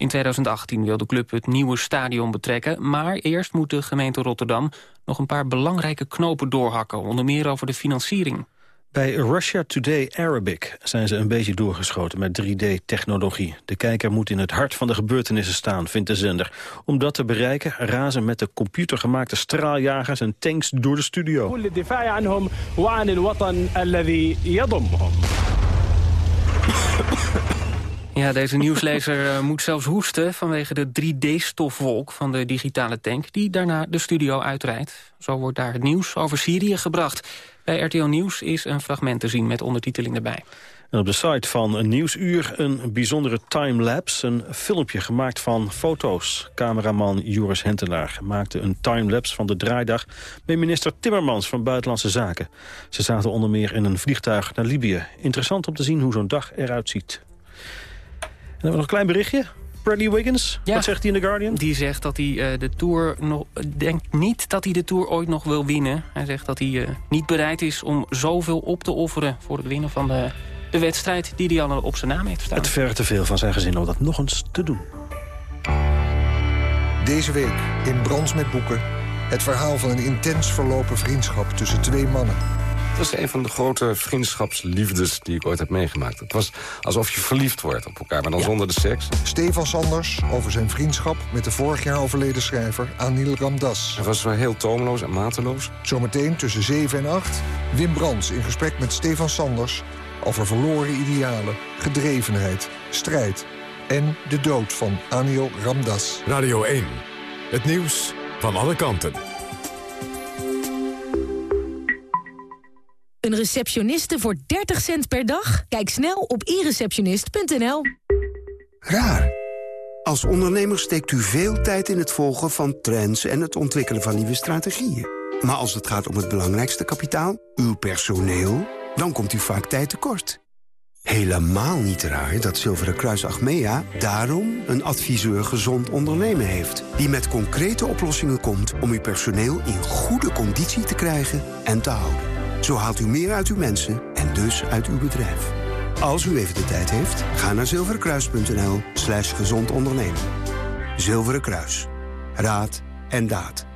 In 2018 wil de club het nieuwe stadion betrekken... maar eerst moet de gemeente Rotterdam nog een paar belangrijke knopen doorhakken... onder meer over de financiering. Bij Russia Today Arabic zijn ze een beetje doorgeschoten met 3D-technologie. De kijker moet in het hart van de gebeurtenissen staan, vindt de zender. Om dat te bereiken razen met de computergemaakte straaljagers en tanks door de studio. Ja, deze nieuwslezer uh, moet zelfs hoesten vanwege de 3D-stofwolk van de digitale tank... die daarna de studio uitrijdt. Zo wordt daar het nieuws over Syrië gebracht. Bij RTL Nieuws is een fragment te zien met ondertiteling erbij. En op de site van Nieuwsuur een bijzondere timelapse. Een filmpje gemaakt van foto's. Cameraman Joris Hentenaar maakte een timelapse van de draaidag... bij minister Timmermans van Buitenlandse Zaken. Ze zaten onder meer in een vliegtuig naar Libië. Interessant om te zien hoe zo'n dag eruit ziet. Hebben we nog een klein berichtje. Bradley Wiggins, wat zegt hij in The Guardian? Die zegt dat hij uh, de Tour nog, denkt niet dat hij de Tour ooit nog wil winnen. Hij zegt dat hij uh, niet bereid is om zoveel op te offeren... voor het winnen van de, de wedstrijd die hij al op zijn naam heeft staan. Het vergt te veel van zijn gezin om dat nog eens te doen. Deze week in Brans met Boeken... het verhaal van een intens verlopen vriendschap tussen twee mannen... Het was een van de grote vriendschapsliefdes die ik ooit heb meegemaakt. Het was alsof je verliefd wordt op elkaar, maar dan zonder de seks. Stefan Sanders over zijn vriendschap met de vorig jaar overleden schrijver Anil Ramdas. Hij was wel heel tomeloos en mateloos. Zometeen tussen 7 en 8 Wim Brands in gesprek met Stefan Sanders... over verloren idealen, gedrevenheid, strijd en de dood van Anil Ramdas. Radio 1, het nieuws van alle kanten. Een receptioniste voor 30 cent per dag? Kijk snel op ireceptionist.nl. Raar. Als ondernemer steekt u veel tijd in het volgen van trends... en het ontwikkelen van nieuwe strategieën. Maar als het gaat om het belangrijkste kapitaal, uw personeel... dan komt u vaak tijd tekort. Helemaal niet raar dat Zilveren Kruis Achmea daarom een adviseur gezond ondernemen heeft. Die met concrete oplossingen komt om uw personeel in goede conditie te krijgen en te houden. Zo haalt u meer uit uw mensen en dus uit uw bedrijf. Als u even de tijd heeft, ga naar zilverenkruis.nl slash gezond ondernemen. Zilveren Kruis. Raad en daad.